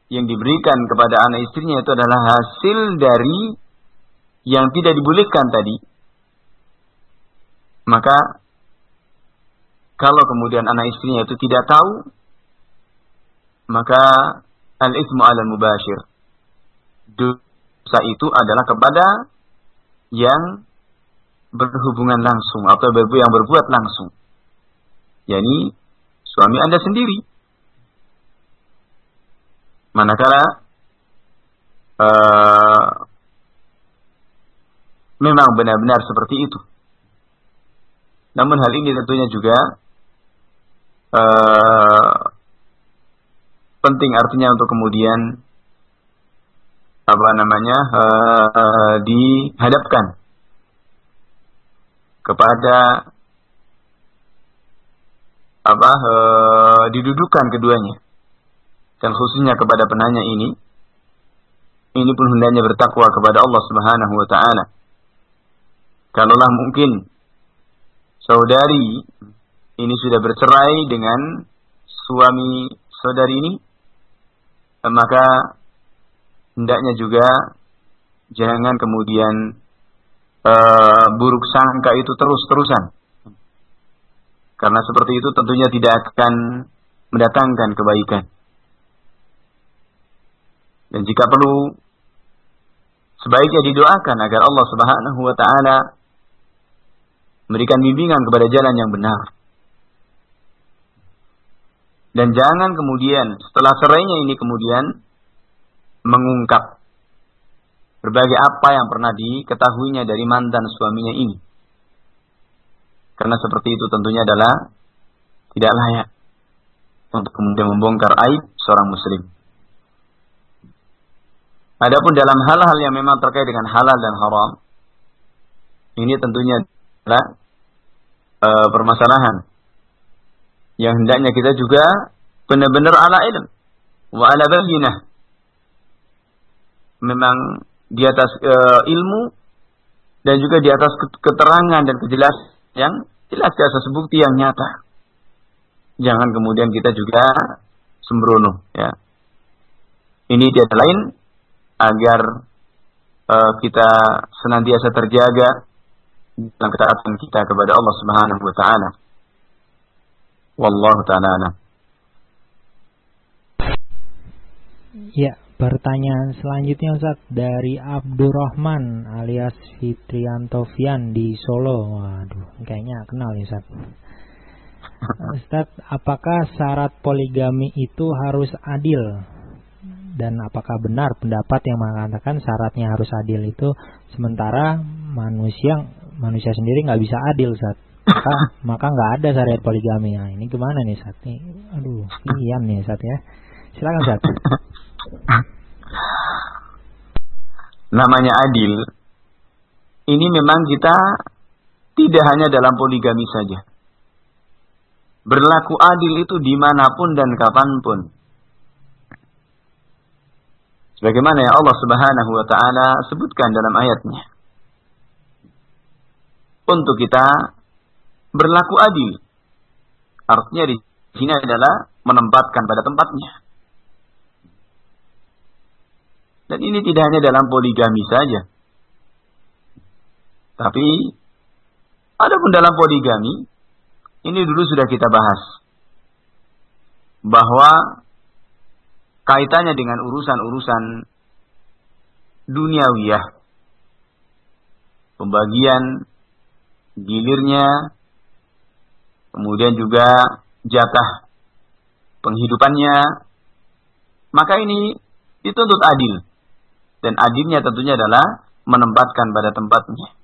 yang diberikan kepada anak istrinya itu adalah hasil dari yang tidak dibolehkan tadi. Maka kalau kemudian anak istrinya itu tidak tahu, maka al-ismu ala mubashir. Dosa itu adalah kepada yang berhubungan langsung atau yang berbuat langsung. yakni suami Anda sendiri manakala uh, memang benar-benar seperti itu. Namun hal ini tentunya juga uh, penting artinya untuk kemudian apa namanya uh, uh, dihadapkan kepada apa uh, didudukan keduanya dan khususnya kepada penanya ini ini pun hendaknya bertakwa kepada Allah Subhanahu wa taala. Kalaulah mungkin saudari ini sudah bercerai dengan suami saudari ini maka hendaknya juga jangan kemudian uh, buruk sangka itu terus-terusan. Karena seperti itu tentunya tidak akan mendatangkan kebaikan. Dan jika perlu sebaiknya didoakan agar Allah Subhanahu wa taala memberikan bimbingan kepada jalan yang benar. Dan jangan kemudian setelah cerainya ini kemudian mengungkap berbagai apa yang pernah diketahuinya dari mantan suaminya ini. Karena seperti itu tentunya adalah tidak layak untuk kemudian membongkar aib seorang muslim. Adapun dalam hal-hal yang memang terkait dengan halal dan haram, ini tentunya adalah e, permasalahan yang hendaknya kita juga benar-benar ala ilm wa ala bayyinah. Memang di atas e, ilmu dan juga di atas keterangan dan kejelasan yang jelas di atas bukti yang nyata. Jangan kemudian kita juga sembrono ya. Ini tiada lain agar uh, kita senantiasa terjaga dalam ketaatan kita kepada Allah Subhanahu wa taala. Wallahu taala Ya, pertanyaan selanjutnya Ustaz dari Abdurrahman alias Fitrianto Fian di Solo. Waduh, kayaknya kenal ya Ustaz. [LAUGHS] Ustaz, apakah syarat poligami itu harus adil? Dan apakah benar pendapat yang mengatakan syaratnya harus adil itu sementara manusia manusia sendiri nggak bisa adil Ustaz? Maka [COUGHS] maka nggak ada syariat poligami. Nah, ini gimana nih Ustaz? Nih, aduh, iya nih Ustaz ya. Silakan Ustaz. Namanya adil. Ini memang kita tidak hanya dalam poligami saja. Berlaku adil itu di mana pun dan kapan pun. Sebagaimana yang Allah subhanahu wa ta'ala sebutkan dalam ayatnya. Untuk kita berlaku adil. Artinya di sini adalah menempatkan pada tempatnya. Dan ini tidak hanya dalam poligami saja. Tapi, adapun dalam poligami, ini dulu sudah kita bahas. Bahwa kaitannya dengan urusan-urusan duniawiyah. Pembagian gilirnya, kemudian juga jatah penghidupannya, maka ini dituntut adil. Dan adilnya tentunya adalah menempatkan pada tempatnya.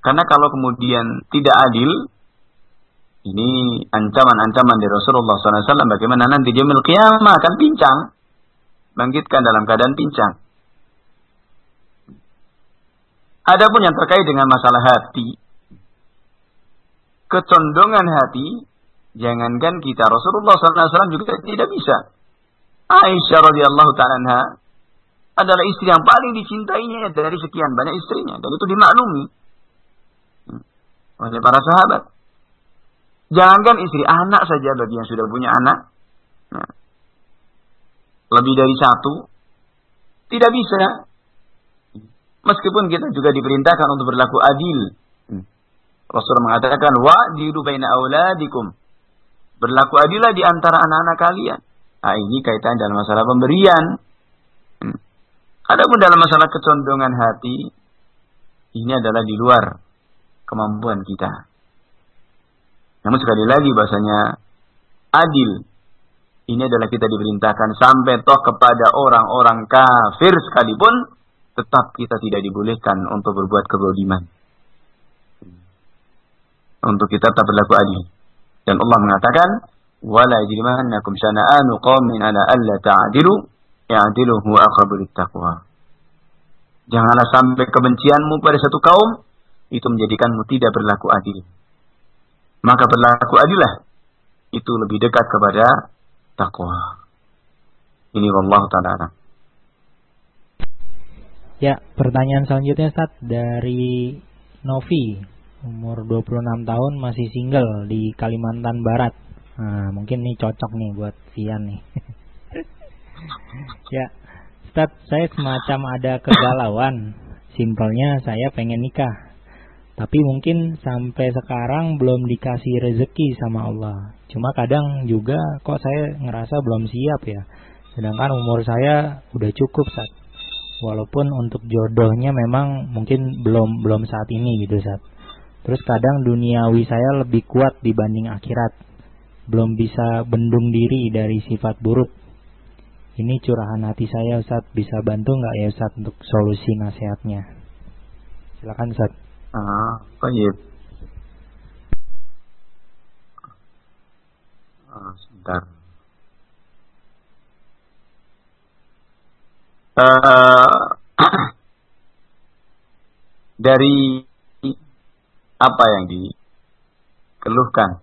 Karena kalau kemudian tidak adil, ini ancaman-ancaman dari Rasulullah SAW bagaimana nanti dia qiyamah akan pincang. Bangkitkan dalam keadaan pincang. Adapun yang terkait dengan masalah hati, kecondongan hati, jangankan kita Rasulullah SAW juga tidak bisa. Aisyah radhiyallahu taala adalah istri yang paling dicintainya dari sekian banyak istrinya dan itu dimaklumi oleh para sahabat. Jangankan istri, anak saja bagi yang sudah punya anak. Nah, lebih dari satu. Tidak bisa. Meskipun kita juga diperintahkan untuk berlaku adil. Rasulullah mengatakan, Wa'dilu baina awladikum. Berlaku adillah di antara anak-anak kalian. Nah, ini kaitan dalam masalah pemberian. Hmm. Adapun dalam masalah kecondongan hati, ini adalah di luar kemampuan kita. Namun sekali lagi bahasanya adil. Ini adalah kita diperintahkan sampai toh kepada orang-orang kafir sekalipun tetap kita tidak dibolehkan untuk berbuat kezaliman. Untuk kita tetap berlaku adil. Dan Allah mengatakan, "Wala yajrimannakum syana'anu qaumin ala alla ta'dilu, ya'dilu huwa aqrabu taqwa." Janganlah sampai kebencianmu pada satu kaum itu menjadikanmu tidak berlaku adil maka berlaku adilah itu lebih dekat kepada takwa. Ini wallahu taala. Ya, pertanyaan selanjutnya Ustaz dari Novi, umur 26 tahun masih single di Kalimantan Barat. Nah, mungkin ini cocok nih buat Vian nih. [LAUGHS] ya, Ustaz, saya semacam ada kegalauan. Simpelnya saya pengen nikah, tapi mungkin sampai sekarang belum dikasih rezeki sama Allah. Cuma kadang juga kok saya ngerasa belum siap ya. Sedangkan umur saya udah cukup saat. Walaupun untuk jodohnya memang mungkin belum belum saat ini gitu saat. Terus kadang duniawi saya lebih kuat dibanding akhirat. Belum bisa bendung diri dari sifat buruk. Ini curahan hati saya Ustaz, bisa bantu nggak ya Ustaz untuk solusi nasihatnya? Silakan Ustaz. Ah, baik. sebentar. Uh, [CLEARS THROAT] dari apa yang dikeluhkan.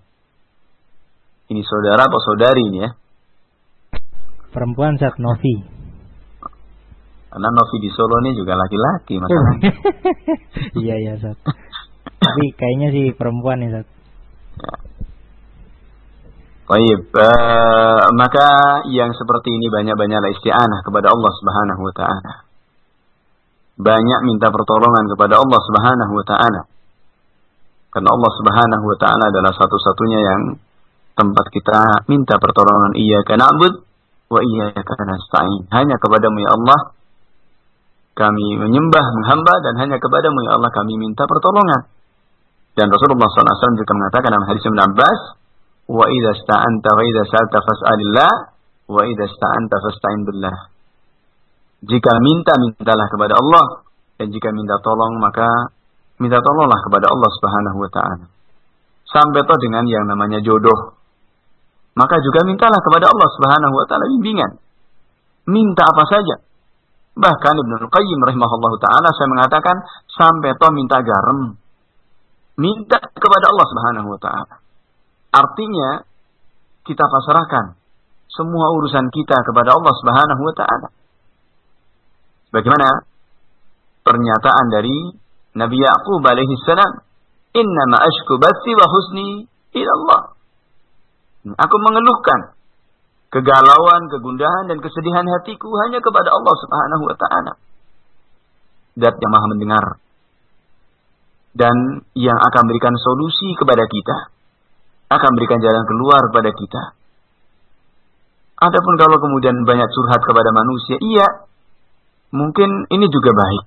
Ini saudara atau saudari ini ya? Perempuan saat Novi. Karena Novi di Solo ini juga laki-laki masalahnya. [LAUGHS] iya iya Zat. Tapi kayaknya sih perempuan nih Zat. Ya. Baik, uh, maka yang seperti ini banyak-banyaklah isti'anah kepada Allah Subhanahu wa taala. Banyak minta pertolongan kepada Allah Subhanahu wa taala. Karena Allah Subhanahu wa taala adalah satu-satunya yang tempat kita minta pertolongan. Iyyaka na'bud wa iyyaka nasta'in. Hanya kepadamu ya Allah kami menyembah, menghamba dan hanya kepadamu ya Allah kami minta pertolongan. Dan Rasulullah SAW juga mengatakan dalam hadis Ibn Abbas, wa idza sta'anta wa idza sa'alta fas'alillah wa idza sta'anta fasta'in billah. Jika minta mintalah kepada Allah dan jika minta tolong maka minta tolonglah kepada Allah Subhanahu wa taala. Sampai toh dengan yang namanya jodoh. Maka juga mintalah kepada Allah Subhanahu wa taala bimbingan. Minta apa saja. Bahkan Ibnu Qayyim rahimahullah taala saya mengatakan sampai toh minta garam. Minta kepada Allah Subhanahu wa taala. Artinya kita pasrahkan semua urusan kita kepada Allah Subhanahu wa taala. Bagaimana pernyataan dari Nabi Yaqub alaihi salam, "Innama ashku bathi wa husni ila Allah." Aku mengeluhkan kegalauan, kegundahan dan kesedihan hatiku hanya kepada Allah Subhanahu wa taala. Dat yang Maha mendengar dan yang akan memberikan solusi kepada kita akan berikan jalan keluar pada kita. Adapun kalau kemudian banyak curhat kepada manusia, iya, mungkin ini juga baik.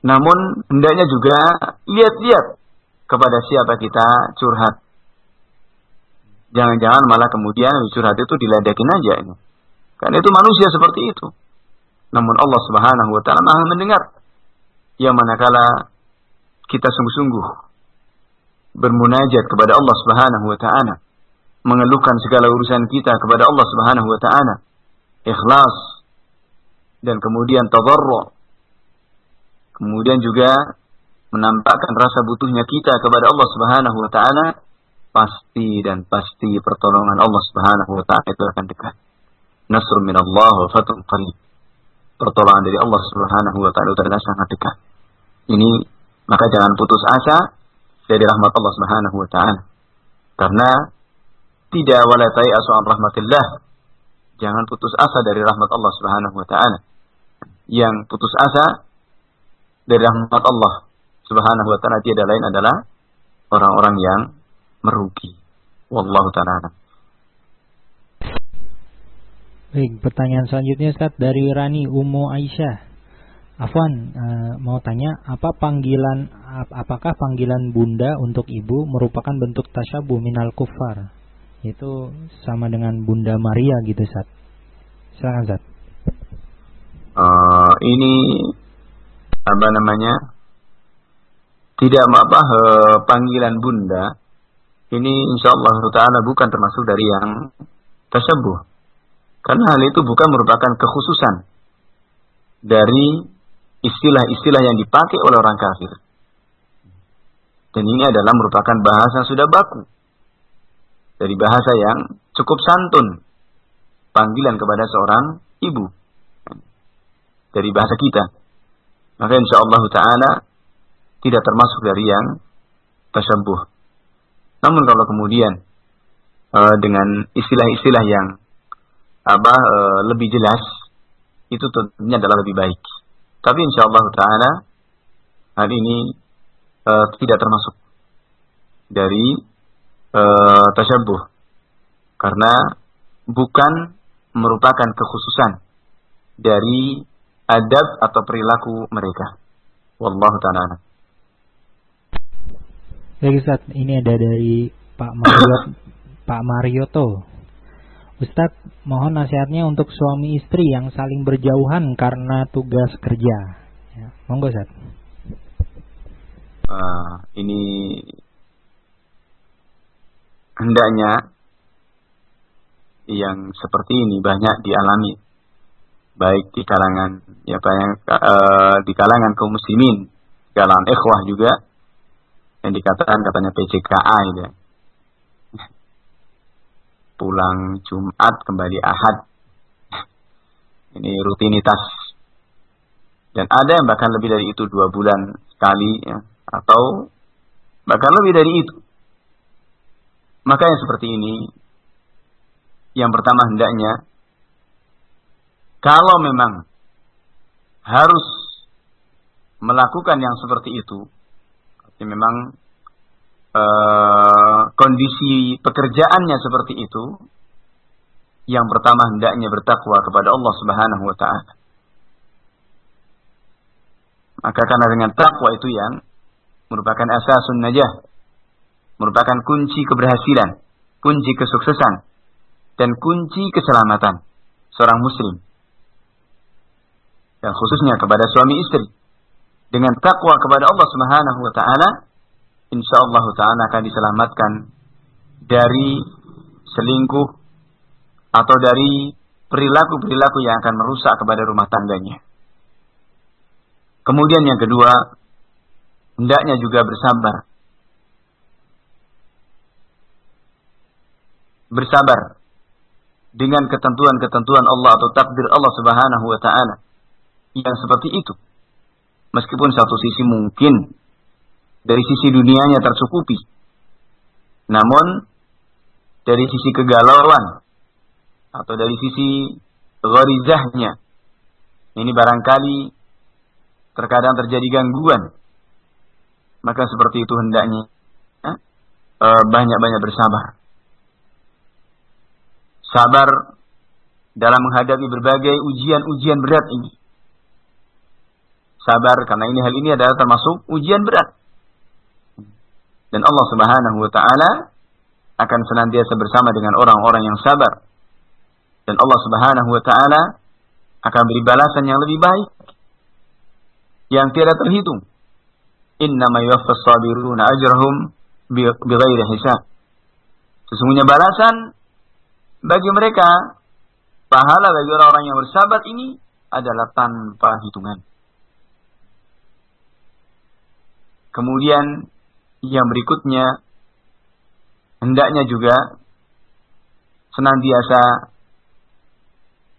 Namun hendaknya juga lihat-lihat kepada siapa kita curhat. Jangan-jangan malah kemudian curhat itu diledekin aja ini. Karena itu manusia seperti itu. Namun Allah Subhanahu wa taala Maha mendengar. Yang manakala kita sungguh-sungguh bermunajat kepada Allah Subhanahu wa taala, mengeluhkan segala urusan kita kepada Allah Subhanahu wa taala, ikhlas dan kemudian tadarru. Kemudian juga menampakkan rasa butuhnya kita kepada Allah Subhanahu wa taala, pasti dan pasti pertolongan Allah Subhanahu wa taala itu akan dekat. Nasr min Allah wa fatun qarib. Pertolongan dari Allah Subhanahu wa taala itu adalah sangat dekat. Ini maka jangan putus asa dari rahmat Allah Subhanahu wa taala. Karena tidak wala asu an rahmatillah. Jangan putus asa dari rahmat Allah Subhanahu wa taala. Yang putus asa dari rahmat Allah Subhanahu wa taala tiada lain adalah orang-orang yang merugi. Wallahu taala. Baik, pertanyaan selanjutnya Ustaz dari Rani Umu Aisyah. Afwan uh, mau tanya apa panggilan ap, apakah panggilan bunda untuk ibu merupakan bentuk tasyabuh minal kufar itu sama dengan bunda Maria gitu Zat silakan Zat uh, ini apa namanya tidak apa uh, panggilan bunda ini insya Allah taala bukan termasuk dari yang tasyabuh karena hal itu bukan merupakan kekhususan dari istilah-istilah yang dipakai oleh orang kafir. Dan ini adalah merupakan bahasa yang sudah baku. Dari bahasa yang cukup santun. Panggilan kepada seorang ibu. Dari bahasa kita. Maka insya Allah Ta'ala tidak termasuk dari yang tersembuh. Namun kalau kemudian uh, dengan istilah-istilah yang apa uh, lebih jelas, itu tentunya adalah lebih baik. Tapi insya Allah Taala hal ini uh, tidak termasuk dari uh, tasyabuh karena bukan merupakan kekhususan dari adab atau perilaku mereka. Wallahu taala. Baik Ustaz, ini ada dari Pak Mario [COUGHS] Pak Marioto Ustadz, mohon nasihatnya untuk suami istri yang saling berjauhan karena tugas kerja. Ya, monggo Ustadz. Uh, ini hendaknya yang seperti ini banyak dialami baik di kalangan ya banyak uh, di kalangan kaum muslimin, kalangan ikhwah juga yang dikatakan katanya PCKA ya. Pulang Jumat kembali Ahad. Ini rutinitas. Dan ada yang bahkan lebih dari itu dua bulan sekali ya, atau bahkan lebih dari itu. Maka yang seperti ini yang pertama hendaknya kalau memang harus melakukan yang seperti itu, memang e, kondisi pekerjaannya seperti itu, yang pertama hendaknya bertakwa kepada Allah Subhanahu wa taala. Maka karena dengan takwa itu yang merupakan asasun najah, merupakan kunci keberhasilan, kunci kesuksesan, dan kunci keselamatan seorang muslim. Dan khususnya kepada suami istri. Dengan takwa kepada Allah Subhanahu wa taala, insyaallah taala akan diselamatkan dari selingkuh atau dari perilaku-perilaku yang akan merusak kepada rumah tangganya. Kemudian yang kedua, hendaknya juga bersabar. Bersabar dengan ketentuan-ketentuan Allah atau takdir Allah Subhanahu wa taala yang seperti itu. Meskipun satu sisi mungkin dari sisi dunianya tercukupi. Namun dari sisi kegalauan atau dari sisi gharizahnya ini barangkali terkadang terjadi gangguan. Maka seperti itu hendaknya eh, banyak-banyak bersabar sabar dalam menghadapi berbagai ujian-ujian berat ini. Sabar karena ini hal ini adalah termasuk ujian berat. Dan Allah Subhanahu wa taala akan senantiasa bersama dengan orang-orang yang sabar. Dan Allah Subhanahu wa taala akan beri balasan yang lebih baik yang tiada terhitung. Innama yuwaffas sabiruna ajrahum bighairi hisab. Sesungguhnya balasan bagi mereka, pahala bagi orang-orang yang bersahabat ini adalah tanpa hitungan. Kemudian yang berikutnya hendaknya juga senantiasa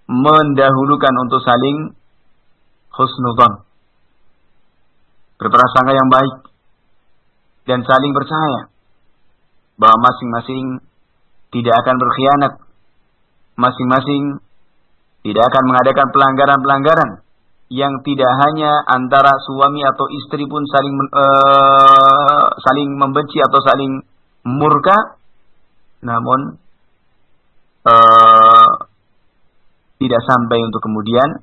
mendahulukan untuk saling husnudzon. Berprasangka yang baik dan saling percaya bahwa masing-masing tidak akan berkhianat masing-masing tidak akan mengadakan pelanggaran-pelanggaran yang tidak hanya antara suami atau istri pun saling uh, saling membenci atau saling murka, namun uh, tidak sampai untuk kemudian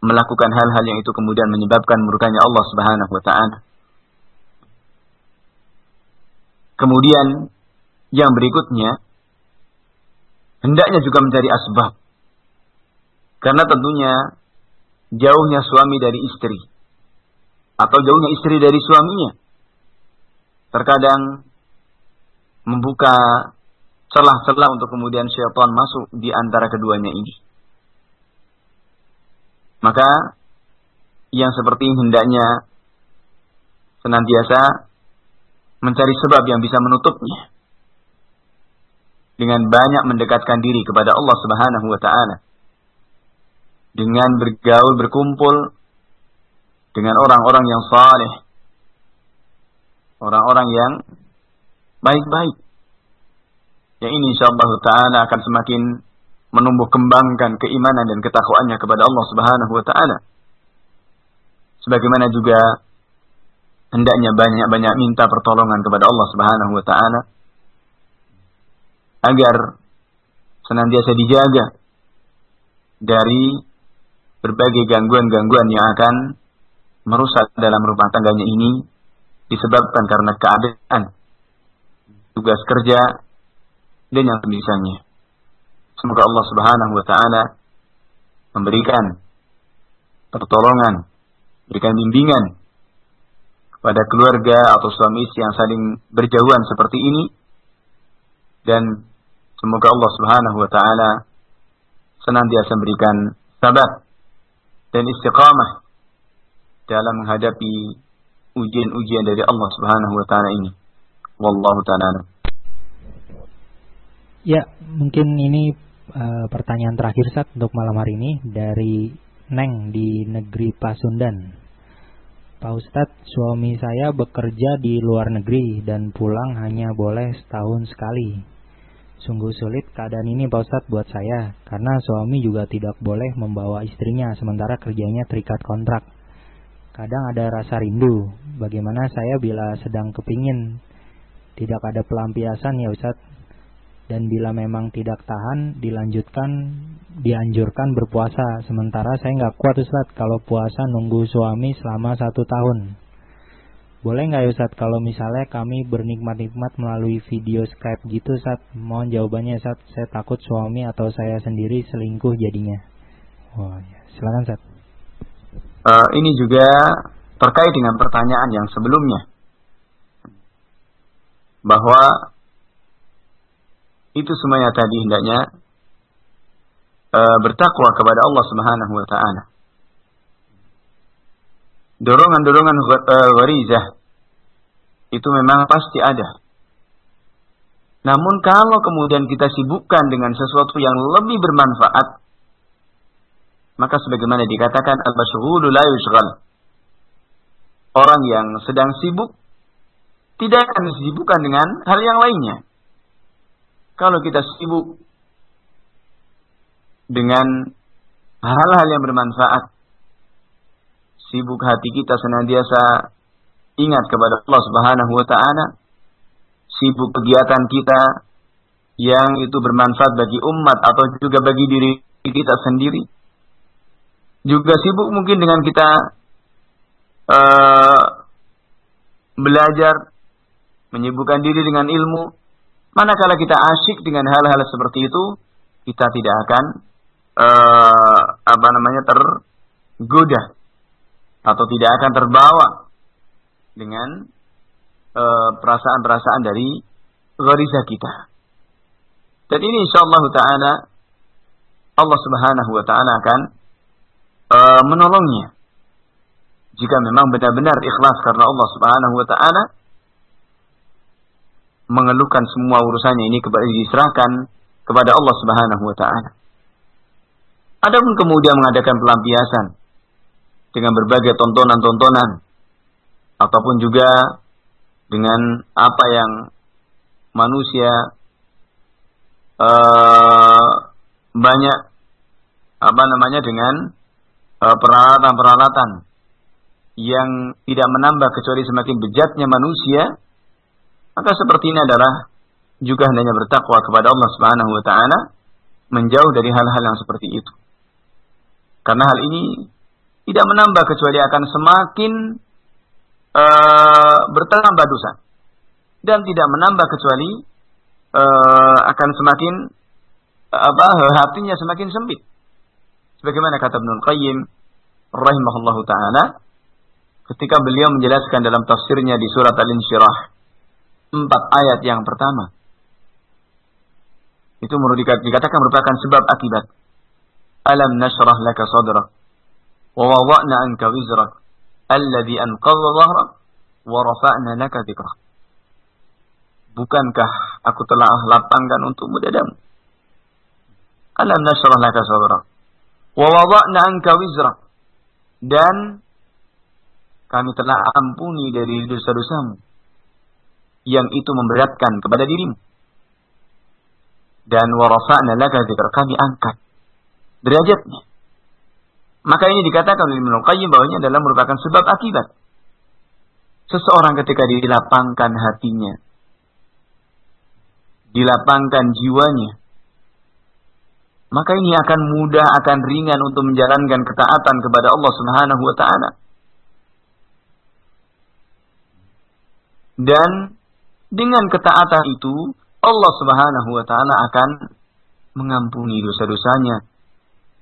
melakukan hal-hal yang itu kemudian menyebabkan murkanya Allah Subhanahu wa taala. Kemudian yang berikutnya hendaknya juga mencari asbab. Karena tentunya jauhnya suami dari istri atau jauhnya istri dari suaminya terkadang membuka celah-celah untuk kemudian syaitan masuk di antara keduanya ini. Maka yang seperti hendaknya senantiasa mencari sebab yang bisa menutupnya dengan banyak mendekatkan diri kepada Allah Subhanahu wa taala. Dengan bergaul berkumpul dengan orang-orang yang saleh. Orang-orang yang baik-baik. Yang ini insyaallah taala akan semakin menumbuh kembangkan keimanan dan ketakwaannya kepada Allah Subhanahu wa taala. Sebagaimana juga hendaknya banyak-banyak minta pertolongan kepada Allah Subhanahu wa taala agar senantiasa dijaga dari berbagai gangguan-gangguan yang akan merusak dalam rumah tangganya ini disebabkan karena keadaan tugas kerja dan yang semisalnya. Semoga Allah Subhanahu wa taala memberikan pertolongan, berikan bimbingan kepada keluarga atau suami istri yang saling berjauhan seperti ini dan Semoga Allah Subhanahu wa taala senantiasa memberikan sabar dan istiqamah dalam menghadapi ujian-ujian dari Allah Subhanahu wa taala ini. Wallahu taala. Ya, mungkin ini uh, pertanyaan terakhir saat untuk malam hari ini dari Neng di negeri Pasundan. Pak Ustadz, suami saya bekerja di luar negeri dan pulang hanya boleh setahun sekali. Sungguh sulit keadaan ini Pak Ustadz buat saya, karena suami juga tidak boleh membawa istrinya sementara kerjanya terikat kontrak. Kadang ada rasa rindu, bagaimana saya bila sedang kepingin. Tidak ada pelampiasan ya Ustadz, dan bila memang tidak tahan, dilanjutkan, dianjurkan berpuasa. Sementara saya nggak kuat Ustadz kalau puasa nunggu suami selama satu tahun. Boleh nggak ya Ustaz kalau misalnya kami bernikmat-nikmat melalui video Skype gitu Ustaz? Mohon jawabannya Ustaz, saya takut suami atau saya sendiri selingkuh jadinya. Oh ya, silakan Ustaz. Uh, ini juga terkait dengan pertanyaan yang sebelumnya. Bahwa itu semuanya tadi hendaknya uh, bertakwa kepada Allah Subhanahu wa taala dorongan-dorongan uh, gharizah itu memang pasti ada. Namun kalau kemudian kita sibukkan dengan sesuatu yang lebih bermanfaat, maka sebagaimana dikatakan al-masyghulu la yushghal. Orang yang sedang sibuk tidak akan disibukkan dengan hal yang lainnya. Kalau kita sibuk dengan hal-hal yang bermanfaat, sibuk hati kita senantiasa ingat kepada Allah Subhanahu wa taala, sibuk kegiatan kita yang itu bermanfaat bagi umat atau juga bagi diri kita sendiri. Juga sibuk mungkin dengan kita uh, belajar, menyibukkan diri dengan ilmu. Manakala kita asyik dengan hal-hal seperti itu, kita tidak akan uh, apa namanya tergoda atau tidak akan terbawa dengan eh, perasaan-perasaan dari gharizah kita. Dan ini insyaallah taala Allah Subhanahu wa taala akan uh, menolongnya. Jika memang benar-benar ikhlas karena Allah Subhanahu wa taala mengeluhkan semua urusannya ini kepada diserahkan kepada Allah Subhanahu wa taala. Adapun kemudian mengadakan pelampiasan dengan berbagai tontonan-tontonan ataupun juga dengan apa yang manusia uh, banyak apa namanya dengan eh, peralatan-peralatan yang tidak menambah kecuali semakin bejatnya manusia maka seperti ini adalah juga hendaknya bertakwa kepada Allah Subhanahu wa taala menjauh dari hal-hal yang seperti itu. Karena hal ini tidak menambah kecuali akan semakin uh, bertambah dosa. Dan tidak menambah kecuali uh, akan semakin apa hatinya semakin sempit. Sebagaimana kata Ibnu Qayyim rahimahullahu taala ketika beliau menjelaskan dalam tafsirnya di surat Al-Insyirah empat ayat yang pertama. Itu menurut dikatakan merupakan sebab akibat. Alam nashrah laka sadrak ووضعنا عنك وزرك الذي أنقض ظهرك ورفعنا لك ذكرك Bukankah aku telah lapangkan untukmu dadamu? Alam nasrah laka sadrak. Wa wada'na anka wizrak. Dan kami telah ampuni dari dosa-dosamu. Yang itu memberatkan kepada dirimu. Dan warafa'na laka zikra. Kami angkat derajatnya. Maka ini dikatakan oleh Ibnu Qayyim bahwa ini adalah merupakan sebab akibat. Seseorang ketika dilapangkan hatinya, dilapangkan jiwanya, maka ini akan mudah, akan ringan untuk menjalankan ketaatan kepada Allah Subhanahu wa taala. Dan dengan ketaatan itu Allah Subhanahu wa taala akan mengampuni dosa-dosanya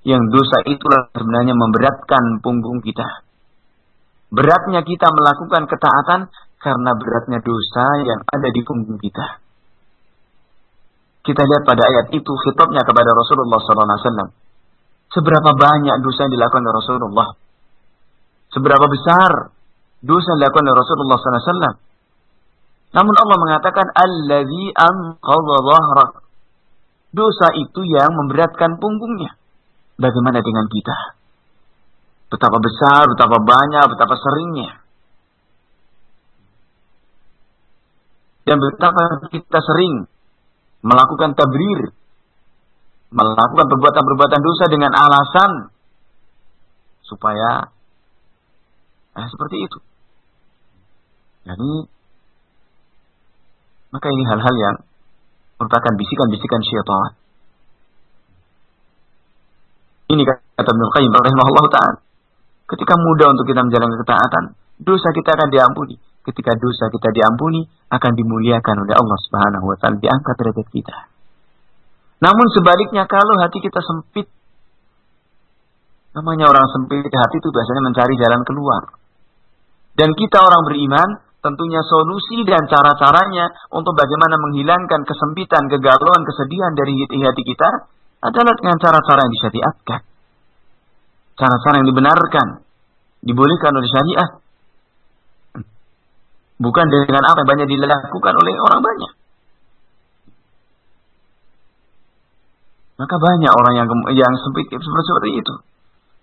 yang dosa itulah sebenarnya memberatkan punggung kita. Beratnya kita melakukan ketaatan karena beratnya dosa yang ada di punggung kita. Kita lihat pada ayat itu khitabnya kepada Rasulullah SAW. Seberapa banyak dosa yang dilakukan oleh Rasulullah. Seberapa besar dosa yang dilakukan oleh Rasulullah SAW. Namun Allah mengatakan, Alladhi anqadha. Dosa itu yang memberatkan punggungnya. Bagaimana dengan kita? Betapa besar, betapa banyak, betapa seringnya. Dan betapa kita sering melakukan tabrir, melakukan perbuatan-perbuatan dosa dengan alasan supaya eh, seperti itu. Jadi maka ini hal-hal yang merupakan bisikan-bisikan syaitan. Ini kata Ibnu Qayyim rahimahullah taala. Ketika mudah untuk kita menjalankan ketaatan, dosa kita akan diampuni. Ketika dosa kita diampuni, akan dimuliakan oleh Allah Subhanahu wa taala, diangkat derajat kita. Namun sebaliknya kalau hati kita sempit, namanya orang sempit hati itu biasanya mencari jalan keluar. Dan kita orang beriman, tentunya solusi dan cara-caranya untuk bagaimana menghilangkan kesempitan, kegalauan, kesedihan dari hati kita adalah dengan cara-cara yang disyariatkan. Cara-cara yang dibenarkan, dibolehkan oleh syariat. Bukan dengan apa yang banyak dilakukan oleh orang banyak. Maka banyak orang yang yang sempit seperti, seperti itu.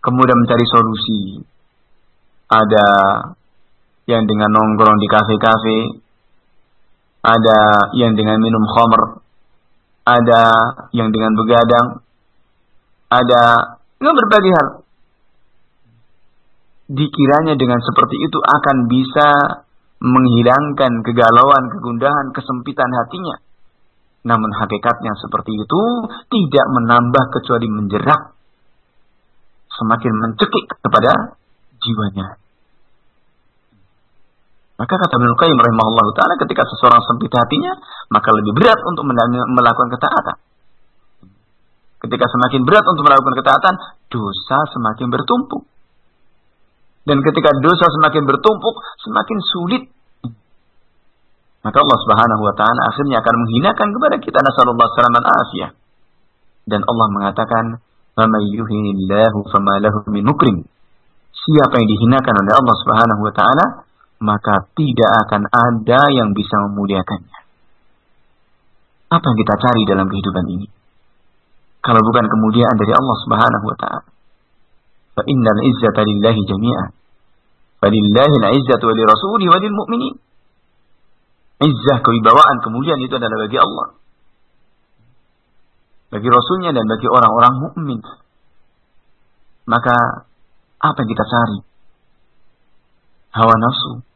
Kemudian mencari solusi. Ada yang dengan nongkrong di kafe-kafe, ada yang dengan minum khamr, ada yang dengan begadang, ada dengan berbagai hal. Dikiranya dengan seperti itu akan bisa menghilangkan kegalauan, kegundahan, kesempitan hatinya. Namun hakikatnya seperti itu tidak menambah kecuali menjerak. Semakin mencekik kepada jiwanya. Maka kata Ibnu Qayyim rahimahullah taala ketika seseorang sempit hatinya, maka lebih berat untuk melakukan ketaatan. Ketika semakin berat untuk melakukan ketaatan, dosa semakin bertumpuk. Dan ketika dosa semakin bertumpuk, semakin sulit. Maka Allah Subhanahu wa taala akhirnya akan menghinakan kepada kita nasallallahu salaman afiyah. Dan Allah mengatakan. Siapa yang dihinakan oleh Allah Subhanahu wa taala, maka tidak akan ada yang bisa memuliakannya. Apa yang kita cari dalam kehidupan ini? Kalau bukan kemuliaan dari Allah Subhanahu wa taala. Fa innal izzata lillahi jami'an. Falillahi al-izzatu wa lirasulihi wa lilmu'minin. Izzah kewibawaan kemuliaan itu adalah bagi Allah. Bagi Rasulnya dan bagi orang-orang mukmin. Maka apa yang kita cari? Hawa nafsu,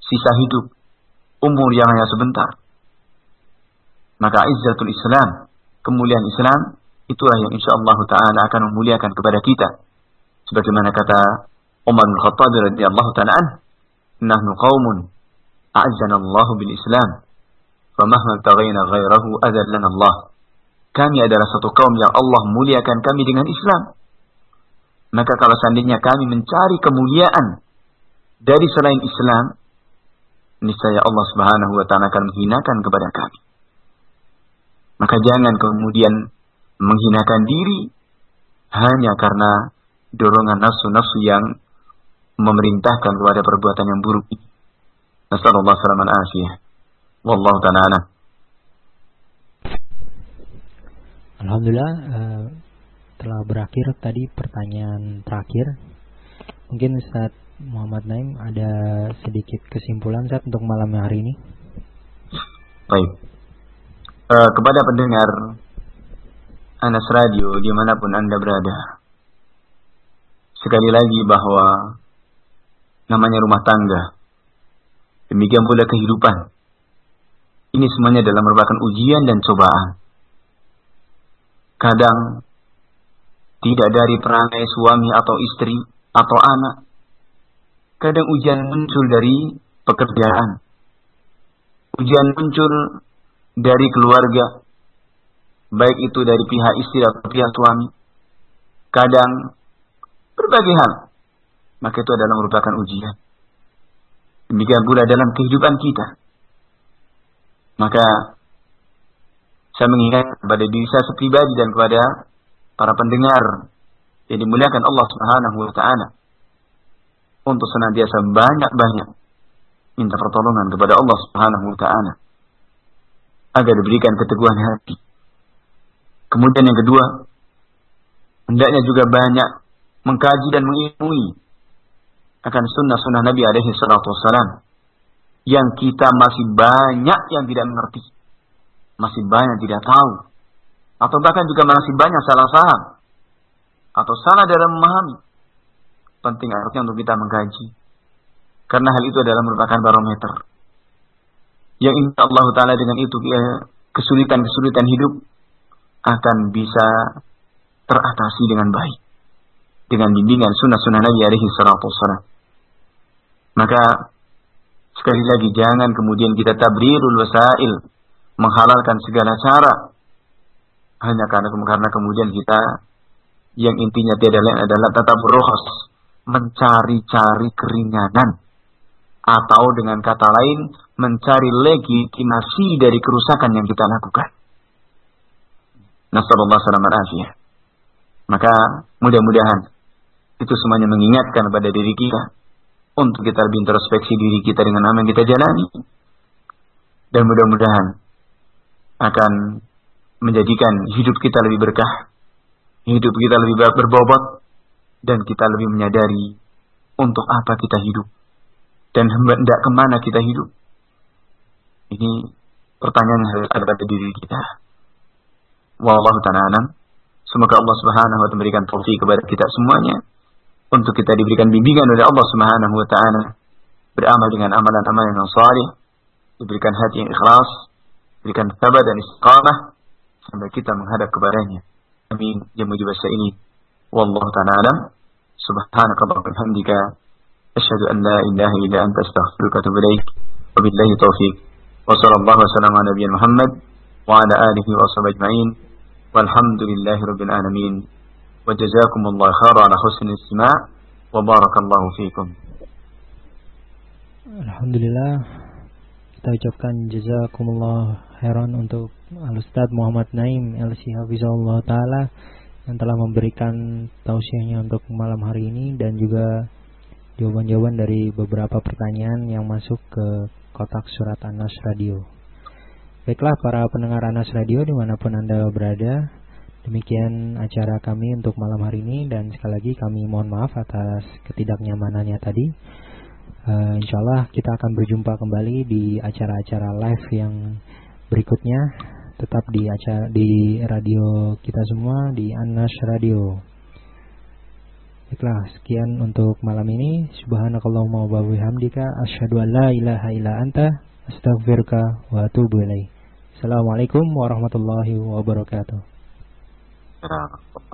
sisa hidup, umur yang hanya sebentar. Maka izzatul Islam, kemuliaan Islam, itulah yang insya Allah Ta'ala akan memuliakan kepada kita. Sebagaimana kata Umar bin Khattab radhiyallahu ta'ala an, "Nahnu qaumun a'azzana Allah bil Islam, famahma taghayna ghairahu adzallana Allah." Kami adalah satu kaum yang Allah muliakan kami dengan Islam. Maka kalau seandainya kami mencari kemuliaan dari selain Islam, niscaya Allah Subhanahu wa taala akan menghinakan kepada kami. Maka jangan kemudian menghinakan diri hanya karena dorongan nafsu-nafsu yang memerintahkan kepada perbuatan yang buruk ini. Nasallallahu salaman afiyah. Wallahu ta'ala Alhamdulillah uh, telah berakhir tadi pertanyaan terakhir. Mungkin saat Muhammad Naim ada sedikit kesimpulan saat untuk malam hari ini. Baik. Uh, kepada pendengar Anas Radio di mana pun anda berada, sekali lagi bahwa namanya rumah tangga, demikian pula kehidupan. Ini semuanya dalam merupakan ujian dan cobaan. Kadang tidak dari perangai suami atau istri atau anak, Kadang ujian muncul dari pekerjaan. Ujian muncul dari keluarga. Baik itu dari pihak istri atau pihak suami. Kadang berbagai hal. Maka itu adalah merupakan ujian. Demikian pula dalam kehidupan kita. Maka saya mengingat kepada diri saya pribadi dan kepada para pendengar yang dimuliakan Allah Subhanahu wa taala untuk senantiasa banyak-banyak minta pertolongan kepada Allah Subhanahu wa taala agar diberikan keteguhan hati. Kemudian yang kedua, hendaknya juga banyak mengkaji dan mengilmui akan sunnah-sunnah Nabi alaihi salatu wassalam yang kita masih banyak yang tidak mengerti. Masih banyak tidak tahu. Atau bahkan juga masih banyak salah paham. Atau salah dalam memahami. Penting artinya untuk kita mengkaji. Karena hal itu adalah merupakan barometer. Yang insya Allah Ta'ala dengan itu kesulitan-kesulitan hidup akan bisa teratasi dengan baik. Dengan bimbingan sunnah-sunnah Nabi alaihi salatu wassalam. Maka sekali lagi jangan kemudian kita tabrirul wasail. Menghalalkan segala cara. Hanya karena, karena kemudian kita yang intinya tiada lain adalah tetap rohos. Mencari-cari keringanan. Atau dengan kata lain mencari legitimasi dari kerusakan yang kita lakukan. Nasallallahu alaihi Maka mudah-mudahan itu semuanya mengingatkan pada diri kita. Untuk kita lebih introspeksi diri kita dengan apa yang kita jalani. Dan mudah-mudahan akan menjadikan hidup kita lebih berkah, hidup kita lebih berbobot, dan kita lebih menyadari untuk apa kita hidup dan hendak ke mana kita hidup? Ini pertanyaan yang harus ada pada diri kita. Wallahu ta'ala Semoga Allah Subhanahu wa taala memberikan taufik kepada kita semuanya untuk kita diberikan bimbingan oleh Allah Subhanahu wa taala beramal dengan amalan-amalan yang saleh, diberikan hati yang ikhlas, diberikan sabar dan istiqamah sampai kita menghadap kepadanya. Amin. Ya mujib ini. Wallahu ta'ala alam. Subhanakallah wa bihamdika أشهد أن لا إله إلا أنت أستغفرك وأتوب إليك. وبالله توفيق وصلى الله وسلم على نبينا محمد وعلى آله وصحبه أجمعين. والحمد لله رب العالمين. وجزاكم الله خيرا على حسن الاستماع. وبارك الله فيكم. Alhamdulillah. Kita ucapkan jazakumullah khairan untuk Al-Ustaz Muhammad Naim LC Hafizahullah Ta'ala. Yang telah memberikan tausiahnya untuk malam hari ini dan juga jawaban-jawaban dari beberapa pertanyaan yang masuk ke kotak surat Anas Radio. Baiklah para pendengar Anas Radio di mana pun Anda berada, demikian acara kami untuk malam hari ini dan sekali lagi kami mohon maaf atas ketidaknyamanannya tadi. Uh, insya Allah kita akan berjumpa kembali di acara-acara live yang berikutnya tetap di acara di radio kita semua di Anas Radio. Baiklah, sekian untuk malam ini. Subhanakallahumma wa bihamdika asyhadu an la ilaha illa anta astaghfiruka wa atubu ilaik. Assalamualaikum warahmatullahi wabarakatuh.